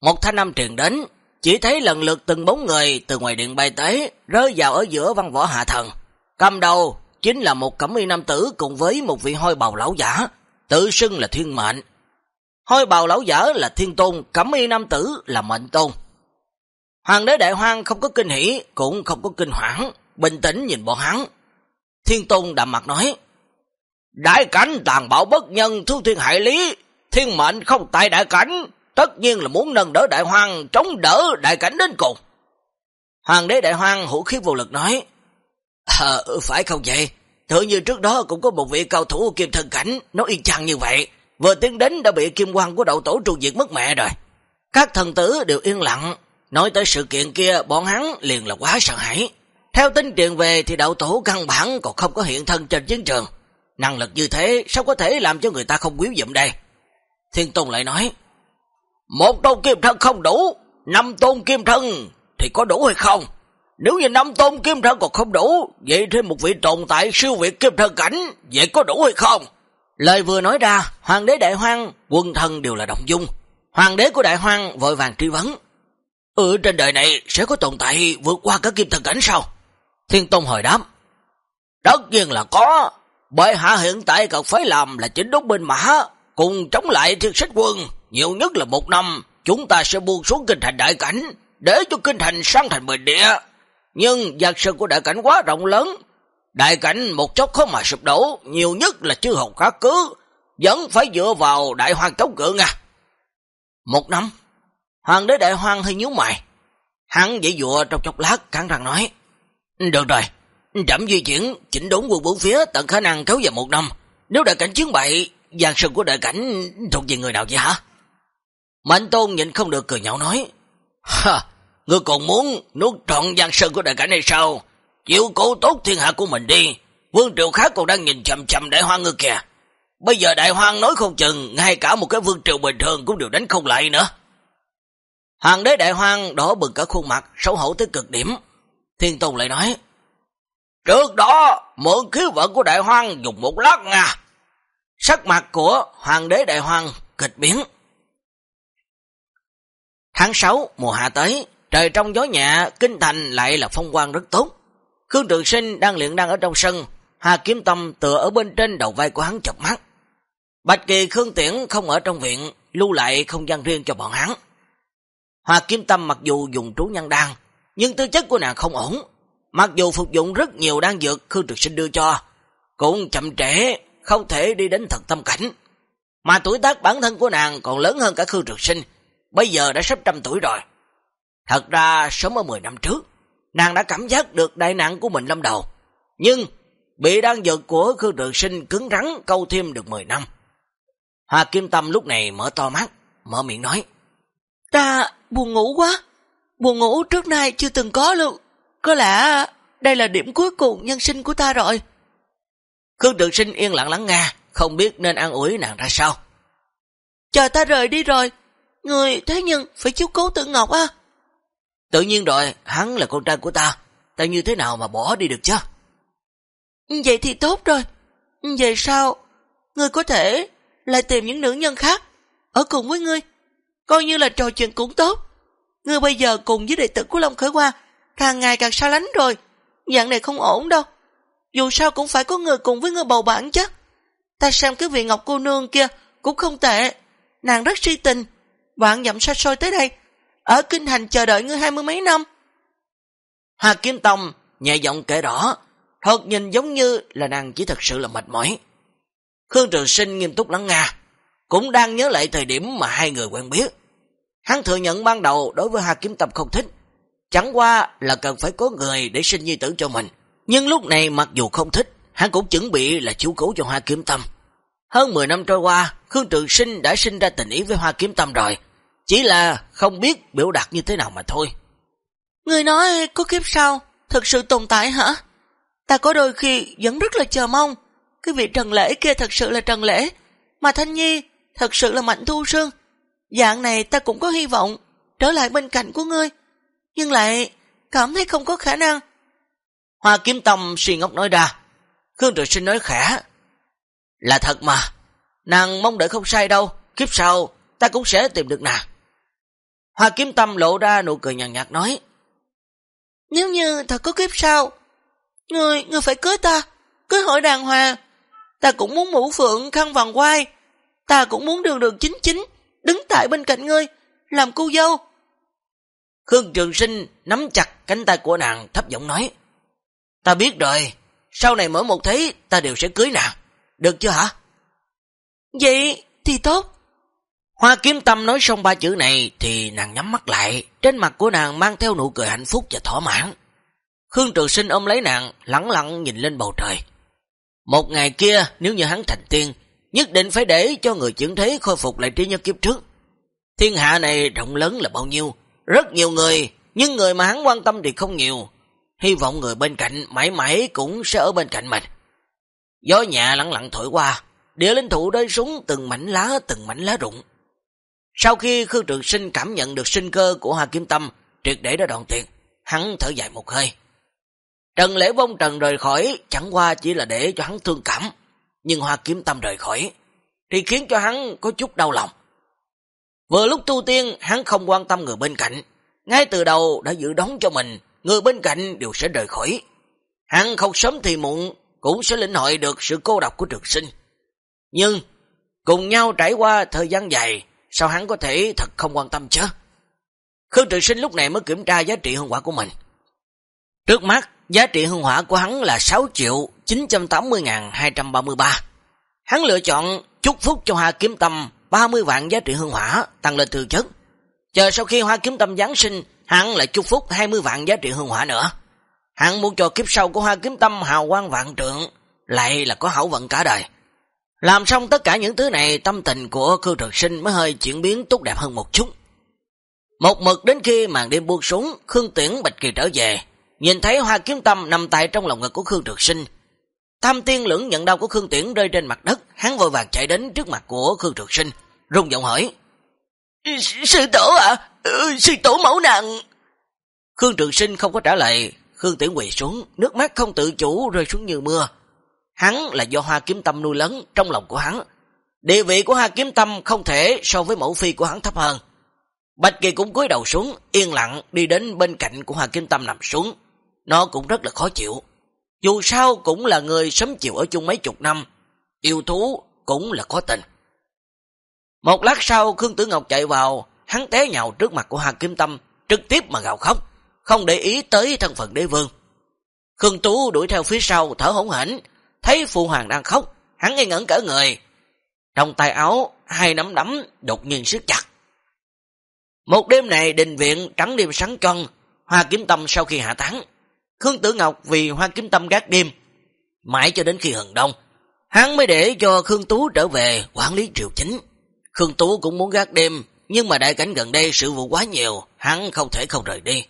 Một thanh âm truyền đến, chỉ thấy lần lượt từng bốn người từ ngoài điện bay tới, rơi vào ở giữa văn võ hạ thần. Cầm đầu chính là một cẩm y nam tử cùng với một vị hôi bào lão giả, tự xưng là thiên mệnh. Hôi bào lão giả là thiên tôn, cẩm y nam tử là mệnh tôn. Hoàng đế đại hoang không có kinh hỉ, cũng không có kinh hoảng, bình tĩnh nhìn bọn hắn. Thiên tôn đạm mặt nói, Đại cảnh tàn bạo bất nhân, thu thiên hại lý, thiên mệnh không tại đại cảnh, tất nhiên là muốn nâng đỡ đại hoang, chống đỡ đại cảnh đến cùng. Hoàng đế đại hoang hữu khí vô lực nói, Ờ, phải không vậy? Tự như trước đó cũng có một vị cao thủ kim thần cảnh, nó yên chang như vậy, vừa tiến đến đã bị kim quang của đậu tổ tru diệt mất mẹ rồi. Các thần tử đều yên lặng, nói tới sự kiện kia bọn hắn liền là quá sợ hãi. Theo tin truyền về thì đạo tổ căn bản còn không có hiện thân trên chiến trường. Năng lực như thế sao có thể làm cho người ta không quyếu dụm đây? Thiên Tôn lại nói, một tôn kim thân không đủ, năm tôn kim thân thì có đủ hay không? Nếu như năm tôn kim thân còn không đủ, vậy thêm một vị tồn tại siêu việt kim thân cảnh, vậy có đủ hay không? Lời vừa nói ra, hoàng đế đại hoang, quân thân đều là động dung. Hoàng đế của đại hoang vội vàng truy vấn. Ừ, trên đời này sẽ có tồn tại vượt qua các kim thần cảnh sao? Thiên Tôn hồi đáp. Tất nhiên là có, bởi hạ hiện tại cần phải làm là chỉnh đúc binh mã, cùng chống lại thiên sách quân, nhiều nhất là một năm, chúng ta sẽ buông xuống kinh thành đại cảnh, để cho kinh thành sang thành bình địa. Nhưng giặc sơn của đại cảnh quá rộng lớn, đại cảnh một chốc khó mà sụp đổ, nhiều nhất là chư hồng khá cứ, vẫn phải dựa vào đại hoàng chống cự nha. Một năm, hoàng đế đại hoàng hơi nhíu mày, hắn dễ dụa trong chốc lát cắn răng nói, được rồi, Trẩm di chuyển, chỉnh đốn quân bốn phía tận khả năng kéo dài một năm. Nếu đại cảnh chiến bại, giang sơn của đại cảnh thuộc về người nào vậy hả? Mạnh tôn nhìn không được cười nhạo nói. Ha, ngươi còn muốn nuốt trọn giang sơn của đại cảnh hay sao? Chịu cố tốt thiên hạ của mình đi. Vương triều khác còn đang nhìn chầm chầm đại hoang ngươi kìa. Bây giờ đại hoang nói không chừng, ngay cả một cái vương triều bình thường cũng đều đánh không lại nữa. Hoàng đế đại hoang đỏ bừng cả khuôn mặt, xấu hổ tới cực điểm. Thiên Tùng lại nói. Trước đó, mượn khí vận của đại hoang dùng một lát nha. Sắc mặt của hoàng đế đại hoang kịch biến. Tháng 6, mùa hạ tới, trời trong gió nhẹ, kinh thành lại là phong quang rất tốt. Khương Trường Sinh đang luyện đang ở trong sân, Hà Kiếm Tâm tựa ở bên trên đầu vai của hắn chập mắt. Bạch Kỳ Khương Tiễn không ở trong viện, lưu lại không gian riêng cho bọn hắn. Hoa Kiếm Tâm mặc dù dùng trú nhân đan, nhưng tư chất của nàng không ổn, Mặc dù phục dụng rất nhiều đan dược Khương Trực Sinh đưa cho, cũng chậm trễ, không thể đi đến thật tâm cảnh. Mà tuổi tác bản thân của nàng còn lớn hơn cả Khương Trực Sinh, bây giờ đã sắp trăm tuổi rồi. Thật ra sớm ở 10 năm trước, nàng đã cảm giác được đại nạn của mình lâm đầu. Nhưng bị đan dược của Khương Trực Sinh cứng rắn câu thêm được 10 năm. Hà Kim Tâm lúc này mở to mắt, mở miệng nói. Ta buồn ngủ quá, buồn ngủ trước nay chưa từng có luôn. Có lẽ đây là điểm cuối cùng nhân sinh của ta rồi. Khương Trường Sinh yên lặng lắng nghe, không biết nên an ủi nàng ra sao. Chờ ta rời đi rồi, người thế nhưng phải chiếu cố tự ngọc á. Tự nhiên rồi, hắn là con trai của ta, ta như thế nào mà bỏ đi được chứ? Vậy thì tốt rồi, vậy sao? Ngươi có thể lại tìm những nữ nhân khác, ở cùng với ngươi, coi như là trò chuyện cũng tốt. Ngươi bây giờ cùng với đệ tử của Long Khởi Hoa, càng ngày càng xa lánh rồi, dạng này không ổn đâu. Dù sao cũng phải có người cùng với ngươi bầu bản chứ. Ta xem cái vị ngọc cô nương kia cũng không tệ. Nàng rất si tình. Bạn dặm xa xôi tới đây. Ở kinh thành chờ đợi ngươi hai mươi mấy năm. Hà Kiếm Tông nhẹ giọng kể rõ. Thật nhìn giống như là nàng chỉ thật sự là mệt mỏi. Khương Trường Sinh nghiêm túc lắng nghe. Cũng đang nhớ lại thời điểm mà hai người quen biết. Hắn thừa nhận ban đầu đối với Hà Kiếm Tập không thích. Chẳng qua là cần phải có người để sinh nhi tử cho mình. Nhưng lúc này mặc dù không thích, hắn cũng chuẩn bị là chú cứu cho Hoa Kiếm Tâm. Hơn 10 năm trôi qua, Khương Trường Sinh đã sinh ra tình ý với Hoa Kiếm Tâm rồi. Chỉ là không biết biểu đạt như thế nào mà thôi. Người nói có kiếp sau, thực sự tồn tại hả? Ta có đôi khi vẫn rất là chờ mong. Cái vị Trần Lễ kia thật sự là Trần Lễ, mà Thanh Nhi thật sự là Mạnh Thu Sương. Dạng này ta cũng có hy vọng trở lại bên cạnh của ngươi. Nhưng lại cảm thấy không có khả năng. Hoa Kiếm Tâm suy ngốc nói ra. Khương Trường Sinh nói khẽ. Là thật mà. Nàng mong đợi không sai đâu. Kiếp sau ta cũng sẽ tìm được nàng. Hoa Kiếm Tâm lộ ra nụ cười nhàn nhạt nói. Nếu như thật có kiếp sau, người, người phải cưới ta, cưới hỏi đàng hoàng. Ta cũng muốn mũ phượng khăn vàng quai. Ta cũng muốn đường đường chính chính, đứng tại bên cạnh ngươi, làm cô dâu. Khương Trường Sinh nắm chặt cánh tay của nàng thấp giọng nói. Ta biết rồi, sau này mỗi một thế ta đều sẽ cưới nàng. Được chưa hả? Vậy thì tốt. Hoa kiếm tâm nói xong ba chữ này thì nàng nhắm mắt lại. Trên mặt của nàng mang theo nụ cười hạnh phúc và thỏa mãn. Khương Trường Sinh ôm lấy nàng, lặng lặng nhìn lên bầu trời. Một ngày kia, nếu như hắn thành tiên, nhất định phải để cho người chuyển thế khôi phục lại trí nhớ kiếp trước. Thiên hạ này rộng lớn là bao nhiêu? Rất nhiều người, nhưng người mà hắn quan tâm thì không nhiều hy vọng người bên cạnh mãi mãi cũng sẽ ở bên cạnh mình. Gió nhẹ lặng lặng thổi qua, địa linh thụ rơi xuống từng mảnh lá từng mảnh lá rụng. Sau khi Khương Trường Sinh cảm nhận được sinh cơ của Hoa Kim Tâm triệt để đã đoạn tuyệt, hắn thở dài một hơi. Trần Lễ Vong Trần rời khỏi chẳng qua chỉ là để cho hắn thương cảm, nhưng Hoa Kiếm Tâm rời khỏi thì khiến cho hắn có chút đau lòng. Vừa lúc tu tiên, hắn không quan tâm người bên cạnh, ngay từ đầu đã dự đoán cho mình người bên cạnh đều sẽ rời khỏi. Hắn không sớm thì muộn cũng sẽ lĩnh hội được sự cô độc của trường sinh. Nhưng, cùng nhau trải qua thời gian dài, sao hắn có thể thật không quan tâm chứ? Khương trường sinh lúc này mới kiểm tra giá trị hương quả của mình. Trước mắt, giá trị hương hỏa của hắn là 6 triệu 980.233. Hắn lựa chọn chúc phúc cho Hoa Kiếm Tâm 30 vạn giá trị hương hỏa tăng lên từ chất. Chờ sau khi Hoa Kiếm Tâm Giáng sinh, hắn lại chúc phúc 20 vạn giá trị hương hỏa nữa. Hắn muốn cho kiếp sau của Hoa Kiếm Tâm hào quang vạn trượng, lại là có hảo vận cả đời. Làm xong tất cả những thứ này, tâm tình của Khương Trực Sinh mới hơi chuyển biến tốt đẹp hơn một chút. Một mực đến khi màn đêm buông xuống, Khương Tiễn Bạch Kỳ trở về, nhìn thấy Hoa Kiếm Tâm nằm tại trong lòng ngực của Khương Trực Sinh. Tham tiên lưỡng nhận đau của Khương Tiễn rơi trên mặt đất, hắn vội vàng chạy đến trước mặt của Khương Trực Sinh, rung giọng hỏi. Sư tổ ạ, ừ, sư tổ mẫu nặng. Khương Trường Sinh không có trả lời, Khương Tiễn quỳ xuống, nước mắt không tự chủ rơi xuống như mưa. Hắn là do Hoa Kiếm Tâm nuôi lớn trong lòng của hắn. Địa vị của Hoa Kiếm Tâm không thể so với mẫu phi của hắn thấp hơn. Bạch Kỳ cũng cúi đầu xuống, yên lặng đi đến bên cạnh của Hoa Kiếm Tâm nằm xuống. Nó cũng rất là khó chịu. Dù sao cũng là người sớm chịu ở chung mấy chục năm. Yêu thú cũng là có tình. Một lát sau Khương Tử Ngọc chạy vào, hắn té nhào trước mặt của hà Kim Tâm, trực tiếp mà gào khóc, không để ý tới thân phận đế vương. Khương Tú đuổi theo phía sau thở hỗn hển, thấy phụ hoàng đang khóc, hắn ngây ngẩn cả người. Trong tay áo, hai nắm đấm đột nhiên siết chặt. Một đêm này đình viện trắng đêm sáng tròn, Hoa Kiếm Tâm sau khi hạ tán. Khương Tử Ngọc vì Hoa Kiếm Tâm gác đêm, mãi cho đến khi hừng đông, hắn mới để cho Khương Tú trở về quản lý triều chính. Khương Tú cũng muốn gác đêm, nhưng mà đại cảnh gần đây sự vụ quá nhiều, hắn không thể không rời đi.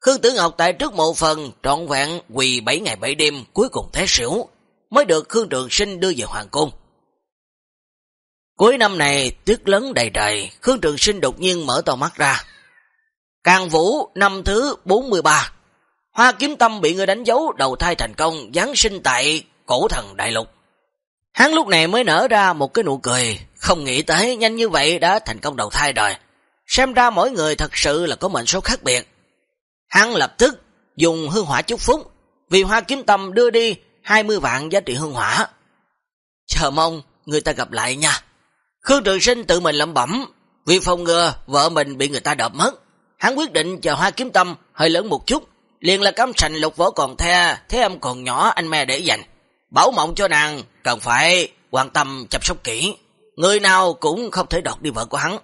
Khương Tử Ngọc tại trước mộ phần trọn vẹn quỳ 7 ngày 7 đêm cuối cùng thế xỉu, mới được Khương Trường Sinh đưa về Hoàng Cung. Cuối năm này, tuyết lớn đầy trời, Khương Trường Sinh đột nhiên mở to mắt ra. Càng Vũ năm thứ 43 Hoa kiếm tâm bị người đánh dấu đầu thai thành công, Giáng sinh tại cổ thần đại lục. Hắn lúc này mới nở ra một cái nụ cười, Không nghĩ tới nhanh như vậy đã thành công đầu thai rồi. Xem ra mỗi người thật sự là có mệnh số khác biệt. Hắn lập tức dùng hương hỏa chúc phúc, Vì hoa kiếm tâm đưa đi 20 vạn giá trị hương hỏa. Chờ mong người ta gặp lại nha. Khương Trường Sinh tự mình lẩm bẩm, Vì phòng ngừa vợ mình bị người ta đợp mất. Hắn quyết định chờ hoa kiếm tâm hơi lớn một chút liền là cắm sành lục võ còn the, thế em còn nhỏ anh mẹ để dành. Bảo mộng cho nàng, cần phải quan tâm chăm sóc kỹ. Người nào cũng không thể đọt đi vợ của hắn.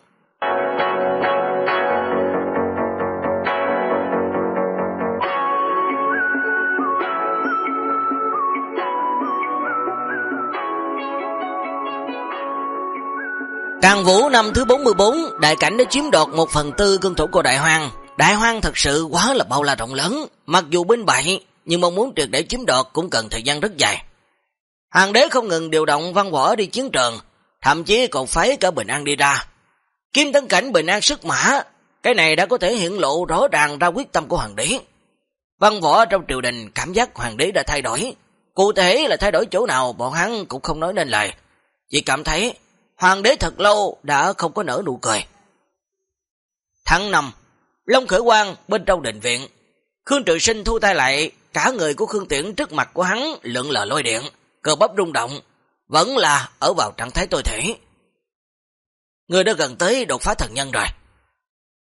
Càng vũ năm thứ 44, đại cảnh đã chiếm đoạt một phần tư cương thủ của đại hoang, Đại hoang thật sự quá là bao la rộng lớn, mặc dù bên bại, nhưng mong muốn triệt để chiếm đoạt cũng cần thời gian rất dài. Hoàng đế không ngừng điều động văn võ đi chiến trường, thậm chí còn phái cả Bình An đi ra. Kim tấn cảnh Bình An sức mã, cái này đã có thể hiện lộ rõ ràng ra quyết tâm của hoàng đế. Văn võ trong triều đình cảm giác hoàng đế đã thay đổi, cụ thể là thay đổi chỗ nào bọn hắn cũng không nói nên lời. Chỉ cảm thấy hoàng đế thật lâu đã không có nở nụ cười. Tháng 5 Long khởi quang bên trong định viện. Khương Trường Sinh thu tay lại, cả người của Khương Tiễn trước mặt của hắn lượn lờ lôi điện, cơ bắp rung động, vẫn là ở vào trạng thái tôi thể. Người đã gần tới đột phá thần nhân rồi.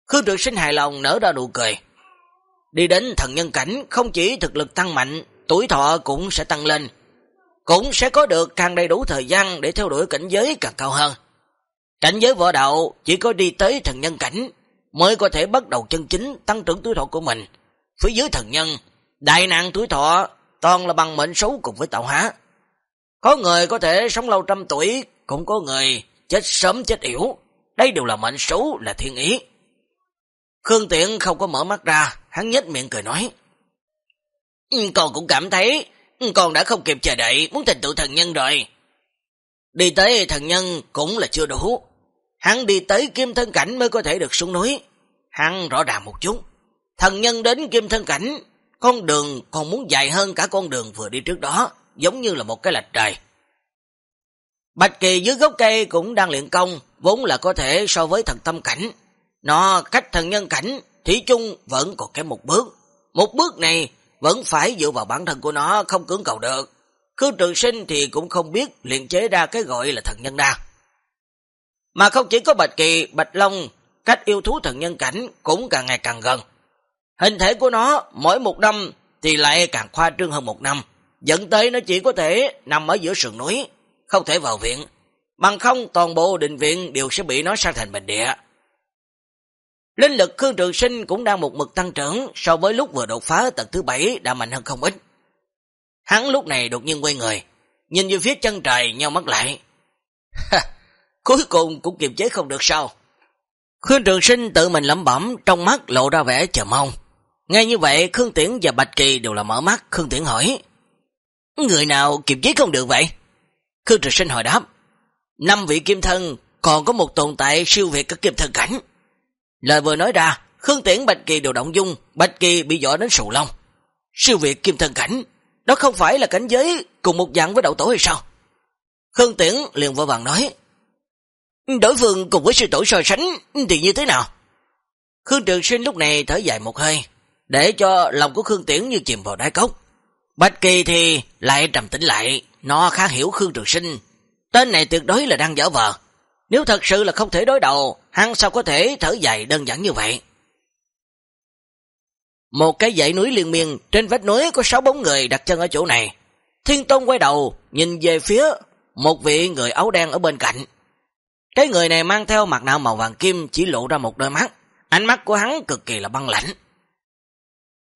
Khương Trường Sinh hài lòng nở ra nụ cười. Đi đến thần nhân cảnh không chỉ thực lực tăng mạnh, tuổi thọ cũng sẽ tăng lên, cũng sẽ có được càng đầy đủ thời gian để theo đuổi cảnh giới càng cao hơn. Cảnh giới võ đạo chỉ có đi tới thần nhân cảnh mới có thể bắt đầu chân chính tăng trưởng tuổi thọ của mình. Phía dưới thần nhân, đại nạn tuổi thọ toàn là bằng mệnh xấu cùng với tạo hóa. Có người có thể sống lâu trăm tuổi, cũng có người chết sớm chết yếu. Đây đều là mệnh xấu, là thiên ý. Khương Tiện không có mở mắt ra, hắn nhếch miệng cười nói. Ừ, con cũng cảm thấy, ừ, con đã không kịp chờ đợi, muốn thành tựu thần nhân rồi. Đi tới thần nhân cũng là chưa đủ. Hắn đi tới kim thân cảnh mới có thể được xuống núi. Hắn rõ ràng một chút. Thần nhân đến kim thân cảnh, con đường còn muốn dài hơn cả con đường vừa đi trước đó, giống như là một cái lạch trời. Bạch Kỳ dưới gốc cây cũng đang luyện công, vốn là có thể so với thần tâm cảnh. Nó cách thần nhân cảnh, Thủy chung vẫn còn kém một bước. Một bước này vẫn phải dựa vào bản thân của nó không cưỡng cầu được. Khương Trường Sinh thì cũng không biết luyện chế ra cái gọi là thần nhân đa. Mà không chỉ có Bạch Kỳ, Bạch Long, cách yêu thú thần nhân cảnh cũng càng ngày càng gần. Hình thể của nó mỗi một năm thì lại càng khoa trương hơn một năm, dẫn tới nó chỉ có thể nằm ở giữa sườn núi, không thể vào viện. Bằng không toàn bộ định viện đều sẽ bị nó sang thành bình địa. Linh lực Khương Trường Sinh cũng đang một mực tăng trưởng so với lúc vừa đột phá tầng thứ bảy đã mạnh hơn không ít. Hắn lúc này đột nhiên quay người, nhìn về phía chân trời nhau mắt lại. cuối cùng cũng kiềm chế không được sao. Khương Trường Sinh tự mình lẩm bẩm, trong mắt lộ ra vẻ chờ mong. Ngay như vậy, Khương Tiễn và Bạch Kỳ đều là mở mắt, Khương Tiễn hỏi. Người nào kiềm chế không được vậy? Khương Trường Sinh hỏi đáp. Năm vị kim thân, còn có một tồn tại siêu việt các kim thân cảnh. Lời vừa nói ra, Khương Tiễn Bạch Kỳ đều động dung, Bạch Kỳ bị dọa đến sù lông. Siêu việt kim thân cảnh, đó không phải là cảnh giới cùng một dạng với đậu tổ hay sao? Khương Tiễn liền vội vàng nói. Đối phương cùng với sư tổ so sánh thì như thế nào? Khương Trường Sinh lúc này thở dài một hơi, để cho lòng của Khương Tiễn như chìm vào đáy cốc. Bạch Kỳ thì lại trầm tĩnh lại, nó khá hiểu Khương Trường Sinh. Tên này tuyệt đối là đang dở vờ. Nếu thật sự là không thể đối đầu, hắn sao có thể thở dài đơn giản như vậy? Một cái dãy núi liên miên, trên vách núi có sáu bóng người đặt chân ở chỗ này. Thiên Tôn quay đầu, nhìn về phía một vị người áo đen ở bên cạnh. Cái người này mang theo mặt nạ màu vàng kim chỉ lộ ra một đôi mắt, ánh mắt của hắn cực kỳ là băng lãnh.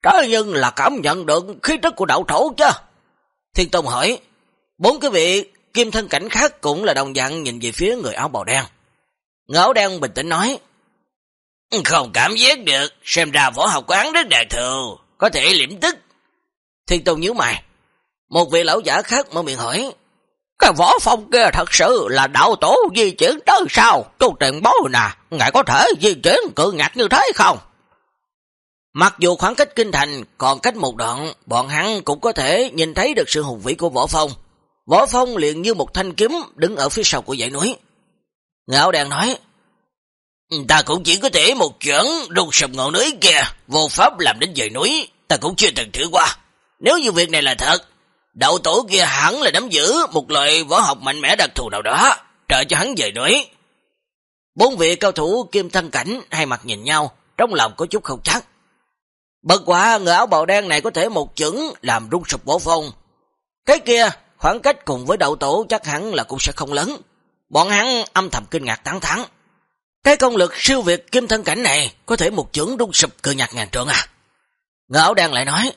Cá nhân là cảm nhận được khí tức của đạo thổ chứ? Thiên Tông hỏi, bốn cái vị kim thân cảnh khác cũng là đồng dạng nhìn về phía người áo bào đen. Người áo đen bình tĩnh nói, Không cảm giác được, xem ra võ học quán rất đặc thừa, có thể liễm tức. Thiên Tông nhíu mày, một vị lão giả khác mở miệng hỏi, cái võ phong kia thật sự là đạo tổ di chuyển tới sao? Chú tiền bối nè, ngài có thể di chuyển cự ngạc như thế không? Mặc dù khoảng cách kinh thành còn cách một đoạn, bọn hắn cũng có thể nhìn thấy được sự hùng vĩ của võ phong. Võ phong liền như một thanh kiếm đứng ở phía sau của dãy núi. Ngạo đàn nói, Ta cũng chỉ có thể một chuyển đục sập ngọn núi kia, vô pháp làm đến dãy núi, ta cũng chưa từng thử qua. Nếu như việc này là thật, Đậu tổ kia hẳn là nắm giữ một loại võ học mạnh mẽ đặc thù nào đó, trợ cho hắn về núi. Bốn vị cao thủ kim thân cảnh hai mặt nhìn nhau, trong lòng có chút không chắc. Bất quả người áo bào đen này có thể một chữ làm rung sụp bổ phong. Cái kia, khoảng cách cùng với đậu tổ chắc hẳn là cũng sẽ không lớn. Bọn hắn âm thầm kinh ngạc tán thắng. Cái công lực siêu việt kim thân cảnh này có thể một chưởng rung sụp cự nhạc ngàn trượng à. Người áo đen lại nói,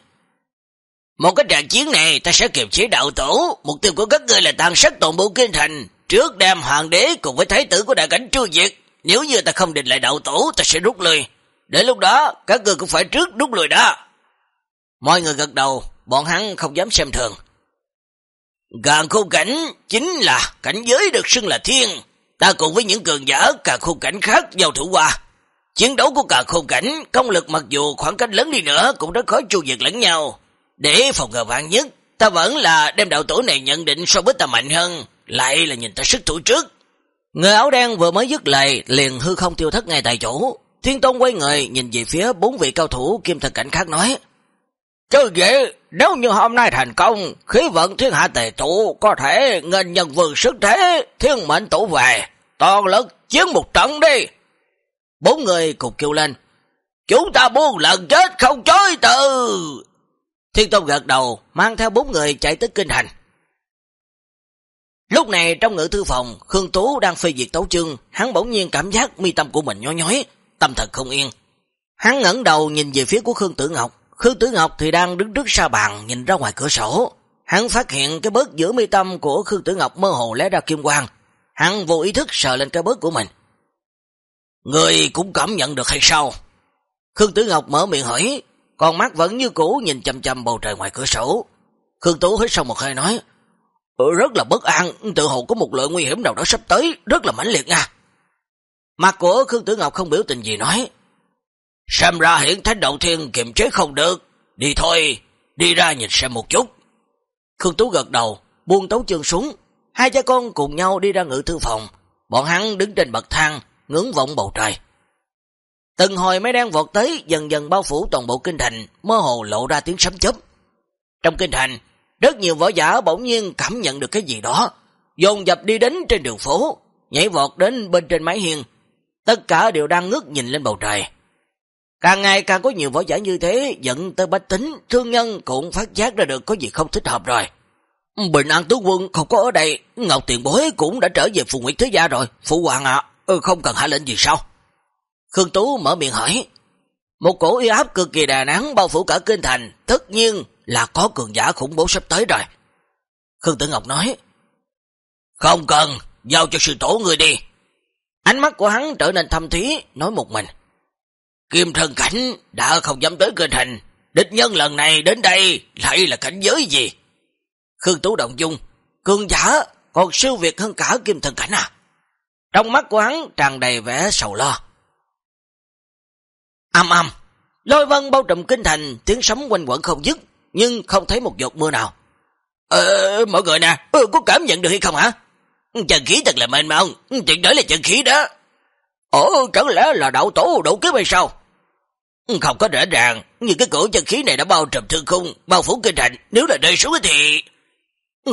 một cái trận chiến này ta sẽ kiềm chế đạo tổ, mục tiêu của các ngươi là tàn sát toàn bộ kinh thành, trước đem hoàng đế cùng với thái tử của đại cảnh tru diệt. Nếu như ta không định lại đạo tổ, ta sẽ rút lui. Để lúc đó, các ngươi cũng phải trước rút lui đó. Mọi người gật đầu, bọn hắn không dám xem thường. Càng khu cảnh chính là cảnh giới được xưng là thiên. Ta cùng với những cường giả càng khu cảnh khác giao thủ qua. Chiến đấu của càng khu cảnh, công lực mặc dù khoảng cách lớn đi nữa cũng rất khó tru diệt lẫn nhau. Để phòng ngờ vạn nhất, ta vẫn là đem đạo tổ này nhận định so với ta mạnh hơn, lại là nhìn ta sức thủ trước. Người áo đen vừa mới dứt lời, liền hư không tiêu thất ngay tại chỗ. Thiên Tôn quay người nhìn về phía bốn vị cao thủ kim thần cảnh khác nói. Chứ vậy, nếu như hôm nay thành công, khí vận thiên hạ tề tụ có thể ngân nhân vương sức thế, thiên mệnh tổ về, toàn lực chiến một trận đi. Bốn người cùng kêu lên, chúng ta buông lần chết không chối từ. Thiên Tôn gật đầu, mang theo bốn người chạy tới kinh hành. Lúc này trong ngự thư phòng, Khương Tú đang phê diệt tấu chương, hắn bỗng nhiên cảm giác mi tâm của mình nhói nhói, tâm thật không yên. Hắn ngẩng đầu nhìn về phía của Khương Tử Ngọc, Khương Tử Ngọc thì đang đứng trước sa bàn nhìn ra ngoài cửa sổ. Hắn phát hiện cái bớt giữa mi tâm của Khương Tử Ngọc mơ hồ lé ra kim quang. Hắn vô ý thức sờ lên cái bớt của mình. Người cũng cảm nhận được hay sao? Khương Tử Ngọc mở miệng hỏi, con mắt vẫn như cũ nhìn chăm chăm bầu trời ngoài cửa sổ. Khương Tú hít sau một hơi nói, ừ, rất là bất an, tự hồ có một loại nguy hiểm nào đó sắp tới, rất là mãnh liệt nha. Mặt của Khương Tử Ngọc không biểu tình gì nói, xem ra hiện thánh đầu thiên kiềm chế không được, đi thôi, đi ra nhìn xem một chút. Khương Tú gật đầu, buông tấu chương xuống, hai cha con cùng nhau đi ra ngự thư phòng, bọn hắn đứng trên bậc thang, ngưỡng vọng bầu trời. Từng hồi mấy đen vọt tới dần dần bao phủ toàn bộ kinh thành, mơ hồ lộ ra tiếng sấm chớp. Trong kinh thành, rất nhiều võ giả bỗng nhiên cảm nhận được cái gì đó, dồn dập đi đến trên đường phố, nhảy vọt đến bên trên mái hiên. Tất cả đều đang ngước nhìn lên bầu trời. Càng ngày càng có nhiều võ giả như thế, dẫn tới bách tính, thương nhân cũng phát giác ra được có gì không thích hợp rồi. Bình an tướng quân không có ở đây, Ngọc Tiền Bối cũng đã trở về Phù Nguyệt Thế Gia rồi. Phụ hoàng ạ, à, không cần hạ lệnh gì sao? Khương Tú mở miệng hỏi. Một cổ uy áp cực kỳ đà nắng bao phủ cả kinh thành, tất nhiên là có cường giả khủng bố sắp tới rồi. Khương Tử Ngọc nói. Không cần, giao cho sư tổ người đi. Ánh mắt của hắn trở nên thâm thúy, nói một mình. Kim thần cảnh đã không dám tới kinh thành, địch nhân lần này đến đây lại là cảnh giới gì? Khương Tú động dung, cường giả còn siêu việt hơn cả kim thần cảnh à? Trong mắt của hắn tràn đầy vẻ sầu lo. Âm âm, lôi vân bao trùm kinh thành, tiếng sóng quanh quẩn không dứt, nhưng không thấy một giọt mưa nào. Ờ, mọi người nè, ừ, có cảm nhận được hay không hả? Trần khí thật là mênh mông, tuyệt đối là chân khí đó. Ồ, chẳng lẽ là đạo tổ đậu kiếp hay sao? Không có rõ ràng, nhưng cái cổ chân khí này đã bao trùm thương khung, bao phủ kinh thành, nếu là rơi xuống thì...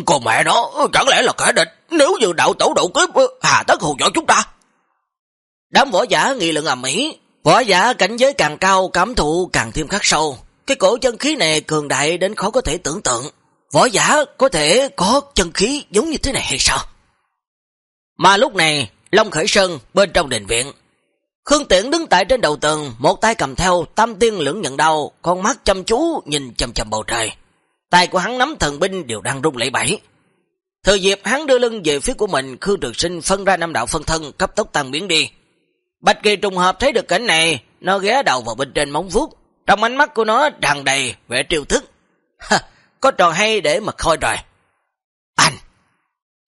Còn mẹ nó, chẳng lẽ là cả địch, nếu như đạo tổ độ kiếp, hà tất hù dọa chúng ta? Đám võ giả nghị lượng ầm ĩ Võ giả cảnh giới càng cao, cảm thụ càng thêm khắc sâu. Cái cổ chân khí này cường đại đến khó có thể tưởng tượng. võ giả có thể có chân khí giống như thế này hay sao? Mà lúc này, Long Khởi Sơn bên trong đền viện, Khương Tiễn đứng tại trên đầu tường, một tay cầm theo tam tiên lưỡng nhận đau, con mắt chăm chú nhìn chầm chầm bầu trời. Tay của hắn nắm thần binh đều đang rung lẫy bẫy. Thời dịp hắn đưa lưng về phía của mình, Khương Trường Sinh phân ra năm đạo phân thân, cấp tốc tăng biến đi. Bạch Kỳ trùng hợp thấy được cảnh này, nó ghé đầu vào bên trên móng vuốt, trong ánh mắt của nó tràn đầy vẻ triều thức. Ha, có trò hay để mà coi rồi. Anh!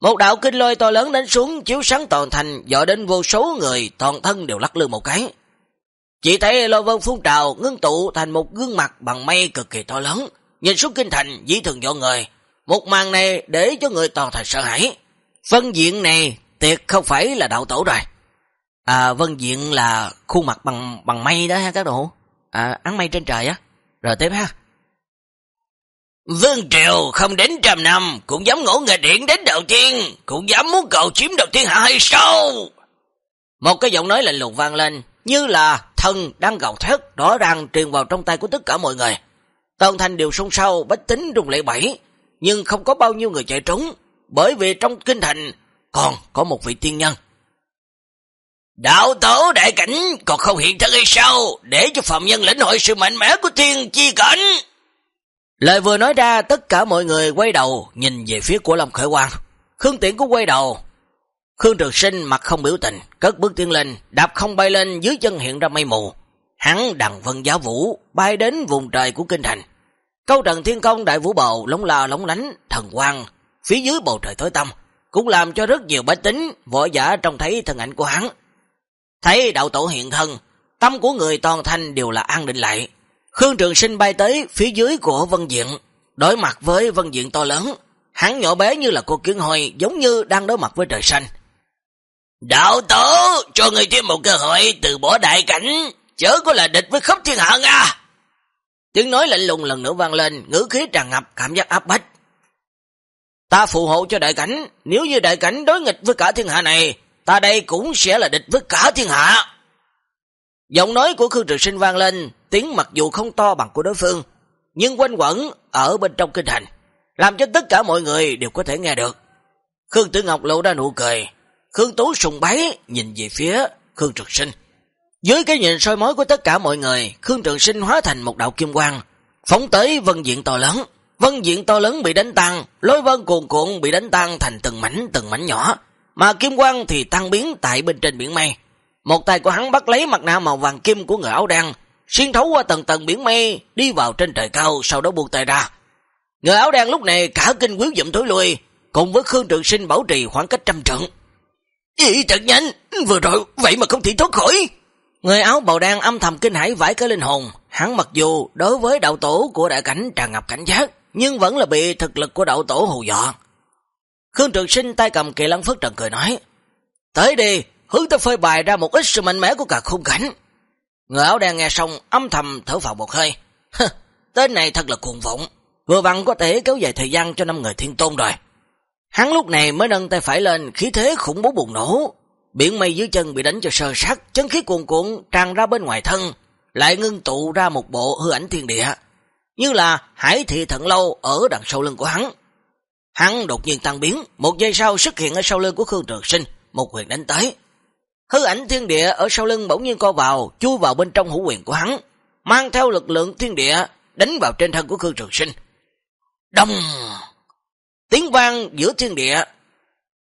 Một đạo kinh lôi to lớn đánh xuống, chiếu sáng toàn thành, dọ đến vô số người, toàn thân đều lắc lư một cái. Chỉ thấy lôi vân phun trào, ngưng tụ thành một gương mặt bằng mây cực kỳ to lớn, nhìn xuống kinh thành, dĩ thường dọ người. Một màn này để cho người toàn thành sợ hãi. phân diện này tuyệt không phải là đạo tổ rồi. À, vân diện là khuôn mặt bằng bằng mây đó ha các đồ À, ăn mây trên trời á. Rồi tiếp ha. Vương Triều không đến trăm năm, cũng dám ngỗ nghịch điện đến đầu tiên, cũng dám muốn cầu chiếm đầu tiên hạ hay sao? Một cái giọng nói lạnh lùng vang lên, như là thân đang gầu thét, rõ ràng truyền vào trong tay của tất cả mọi người. Toàn thành đều sung sâu, bách tính rung lệ bẫy, nhưng không có bao nhiêu người chạy trốn, bởi vì trong kinh thành còn có một vị tiên nhân. Đạo tổ đại cảnh còn không hiện thân hay sao, để cho phạm nhân lĩnh hội sự mạnh mẽ của thiên chi cảnh. Lời vừa nói ra, tất cả mọi người quay đầu, nhìn về phía của lâm Khởi Quang. Khương Tiễn cũng quay đầu. Khương Trường Sinh mặt không biểu tình, cất bước tiến lên, đạp không bay lên dưới chân hiện ra mây mù. Hắn đằng vân giáo vũ, bay đến vùng trời của kinh thành. Câu trần thiên công đại vũ bầu, lóng la lóng lánh, thần quang, phía dưới bầu trời tối tâm, cũng làm cho rất nhiều bách tính, võ giả trông thấy thân ảnh của hắn. Thấy đạo tổ hiện thân, tâm của người toàn thanh đều là an định lại, Khương Trường Sinh bay tới phía dưới của Vân Diện, đối mặt với Vân Diện to lớn. Hắn nhỏ bé như là cô kiến hồi, giống như đang đối mặt với trời xanh. Đạo tổ, cho người thêm một cơ hội từ bỏ đại cảnh, chớ có là địch với khắp thiên hạ à. Tiếng nói lạnh lùng lần nữa vang lên, ngữ khí tràn ngập cảm giác áp bách. Ta phù hộ cho đại cảnh, nếu như đại cảnh đối nghịch với cả thiên hạ này, ta đây cũng sẽ là địch với cả thiên hạ. Giọng nói của Khương Trường Sinh vang lên, tiếng mặc dù không to bằng của đối phương, nhưng quanh quẩn ở bên trong kinh thành, làm cho tất cả mọi người đều có thể nghe được. Khương Tử Ngọc lộ ra nụ cười, Khương Tú sùng bái nhìn về phía Khương Trường Sinh. Dưới cái nhìn soi mối của tất cả mọi người, Khương Trường Sinh hóa thành một đạo kim quang, phóng tới vân diện to lớn. Vân diện to lớn bị đánh tăng, lối vân cuồn cuộn bị đánh tăng thành từng mảnh từng mảnh nhỏ, mà kim quang thì tăng biến tại bên trên biển mây. Một tay của hắn bắt lấy mặt nạ màu vàng kim của người áo đen, xuyên thấu qua tầng tầng biển mây, đi vào trên trời cao, sau đó buông tay ra. Người áo đen lúc này cả kinh quyếu dụm thối lui, cùng với Khương Trường Sinh bảo trì khoảng cách trăm trận. Ý thật nhanh, vừa rồi vậy mà không thể thoát khỏi. Người áo bào đen âm thầm kinh hãi vãi cái linh hồn, hắn mặc dù đối với đạo tổ của đại cảnh tràn ngập cảnh giác, nhưng vẫn là bị thực lực của đạo tổ hù dọa. Khương Trường Sinh tay cầm kỳ lăng phất trần cười nói, Tới đi, hướng tới phơi bài ra một ít sự mạnh mẽ của cả khung cảnh. Người áo đen nghe xong âm thầm thở vào một hơi. Tên này thật là cuồng vọng, vừa vặn có thể kéo dài thời gian cho năm người thiên tôn rồi. Hắn lúc này mới nâng tay phải lên, khí thế khủng bố bùng nổ. Biển mây dưới chân bị đánh cho sơ sát, chân khí cuồn cuộn tràn ra bên ngoài thân, lại ngưng tụ ra một bộ hư ảnh thiên địa, như là hải thị thận lâu ở đằng sau lưng của hắn. Hắn đột nhiên tăng biến, một giây sau xuất hiện ở sau lưng của Khương Trường Sinh, một quyền đánh tới. Hư ảnh thiên địa ở sau lưng bỗng nhiên co vào, chui vào bên trong hữu quyền của hắn, mang theo lực lượng thiên địa đánh vào trên thân của Khương Trường Sinh. Đông! Tiếng vang giữa thiên địa.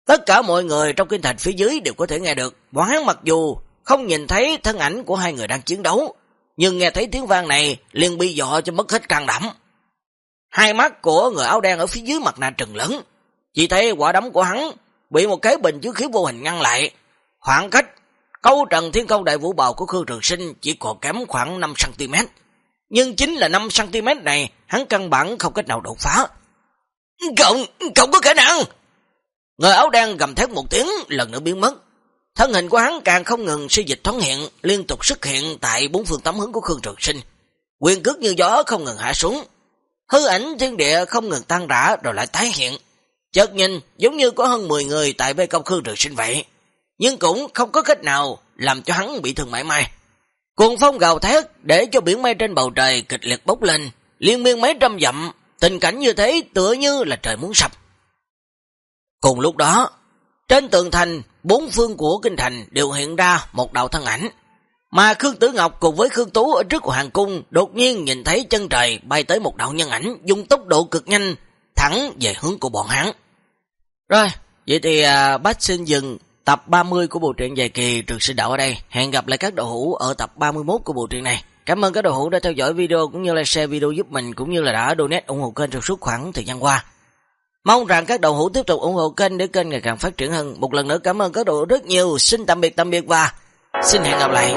Tất cả mọi người trong kinh thành phía dưới đều có thể nghe được. Bọn hắn mặc dù không nhìn thấy thân ảnh của hai người đang chiến đấu, nhưng nghe thấy tiếng vang này liền bị dọ cho mất hết can đảm. Hai mắt của người áo đen ở phía dưới mặt nạ trừng lớn, chỉ thấy quả đấm của hắn bị một cái bình chứa khí vô hình ngăn lại, Khoảng cách câu trần thiên công đại vũ bào của Khương Trường Sinh chỉ còn kém khoảng 5cm. Nhưng chính là 5cm này hắn căn bản không cách nào đột phá. Không, không có khả năng. Người áo đen gầm thét một tiếng lần nữa biến mất. Thân hình của hắn càng không ngừng suy dịch thoáng hiện, liên tục xuất hiện tại bốn phương tám hướng của Khương Trường Sinh. Quyền cước như gió không ngừng hạ xuống. Hư ảnh thiên địa không ngừng tăng rã rồi lại tái hiện. Chợt nhìn giống như có hơn 10 người tại bê công Khương Trường Sinh vậy nhưng cũng không có cách nào làm cho hắn bị thương mãi mai. Cuồng phong gào thét để cho biển mây trên bầu trời kịch liệt bốc lên, liên miên mấy trăm dặm, tình cảnh như thế tựa như là trời muốn sập. Cùng lúc đó, trên tường thành, bốn phương của kinh thành đều hiện ra một đạo thân ảnh. Mà Khương Tử Ngọc cùng với Khương Tú ở trước hoàng cung đột nhiên nhìn thấy chân trời bay tới một đạo nhân ảnh dùng tốc độ cực nhanh thẳng về hướng của bọn hắn. Rồi, vậy thì à, bác xin dừng tập 30 của bộ truyện dài kỳ Trường Sinh Đạo ở đây. Hẹn gặp lại các đồ hữu ở tập 31 của bộ truyện này. Cảm ơn các đồ hữu đã theo dõi video cũng như là share video giúp mình cũng như là đã donate ủng hộ kênh trong suốt khoảng thời gian qua. Mong rằng các đầu hữu tiếp tục ủng hộ kênh để kênh ngày càng phát triển hơn. Một lần nữa cảm ơn các đầu hữu rất nhiều. Xin tạm biệt tạm biệt và xin hẹn gặp lại.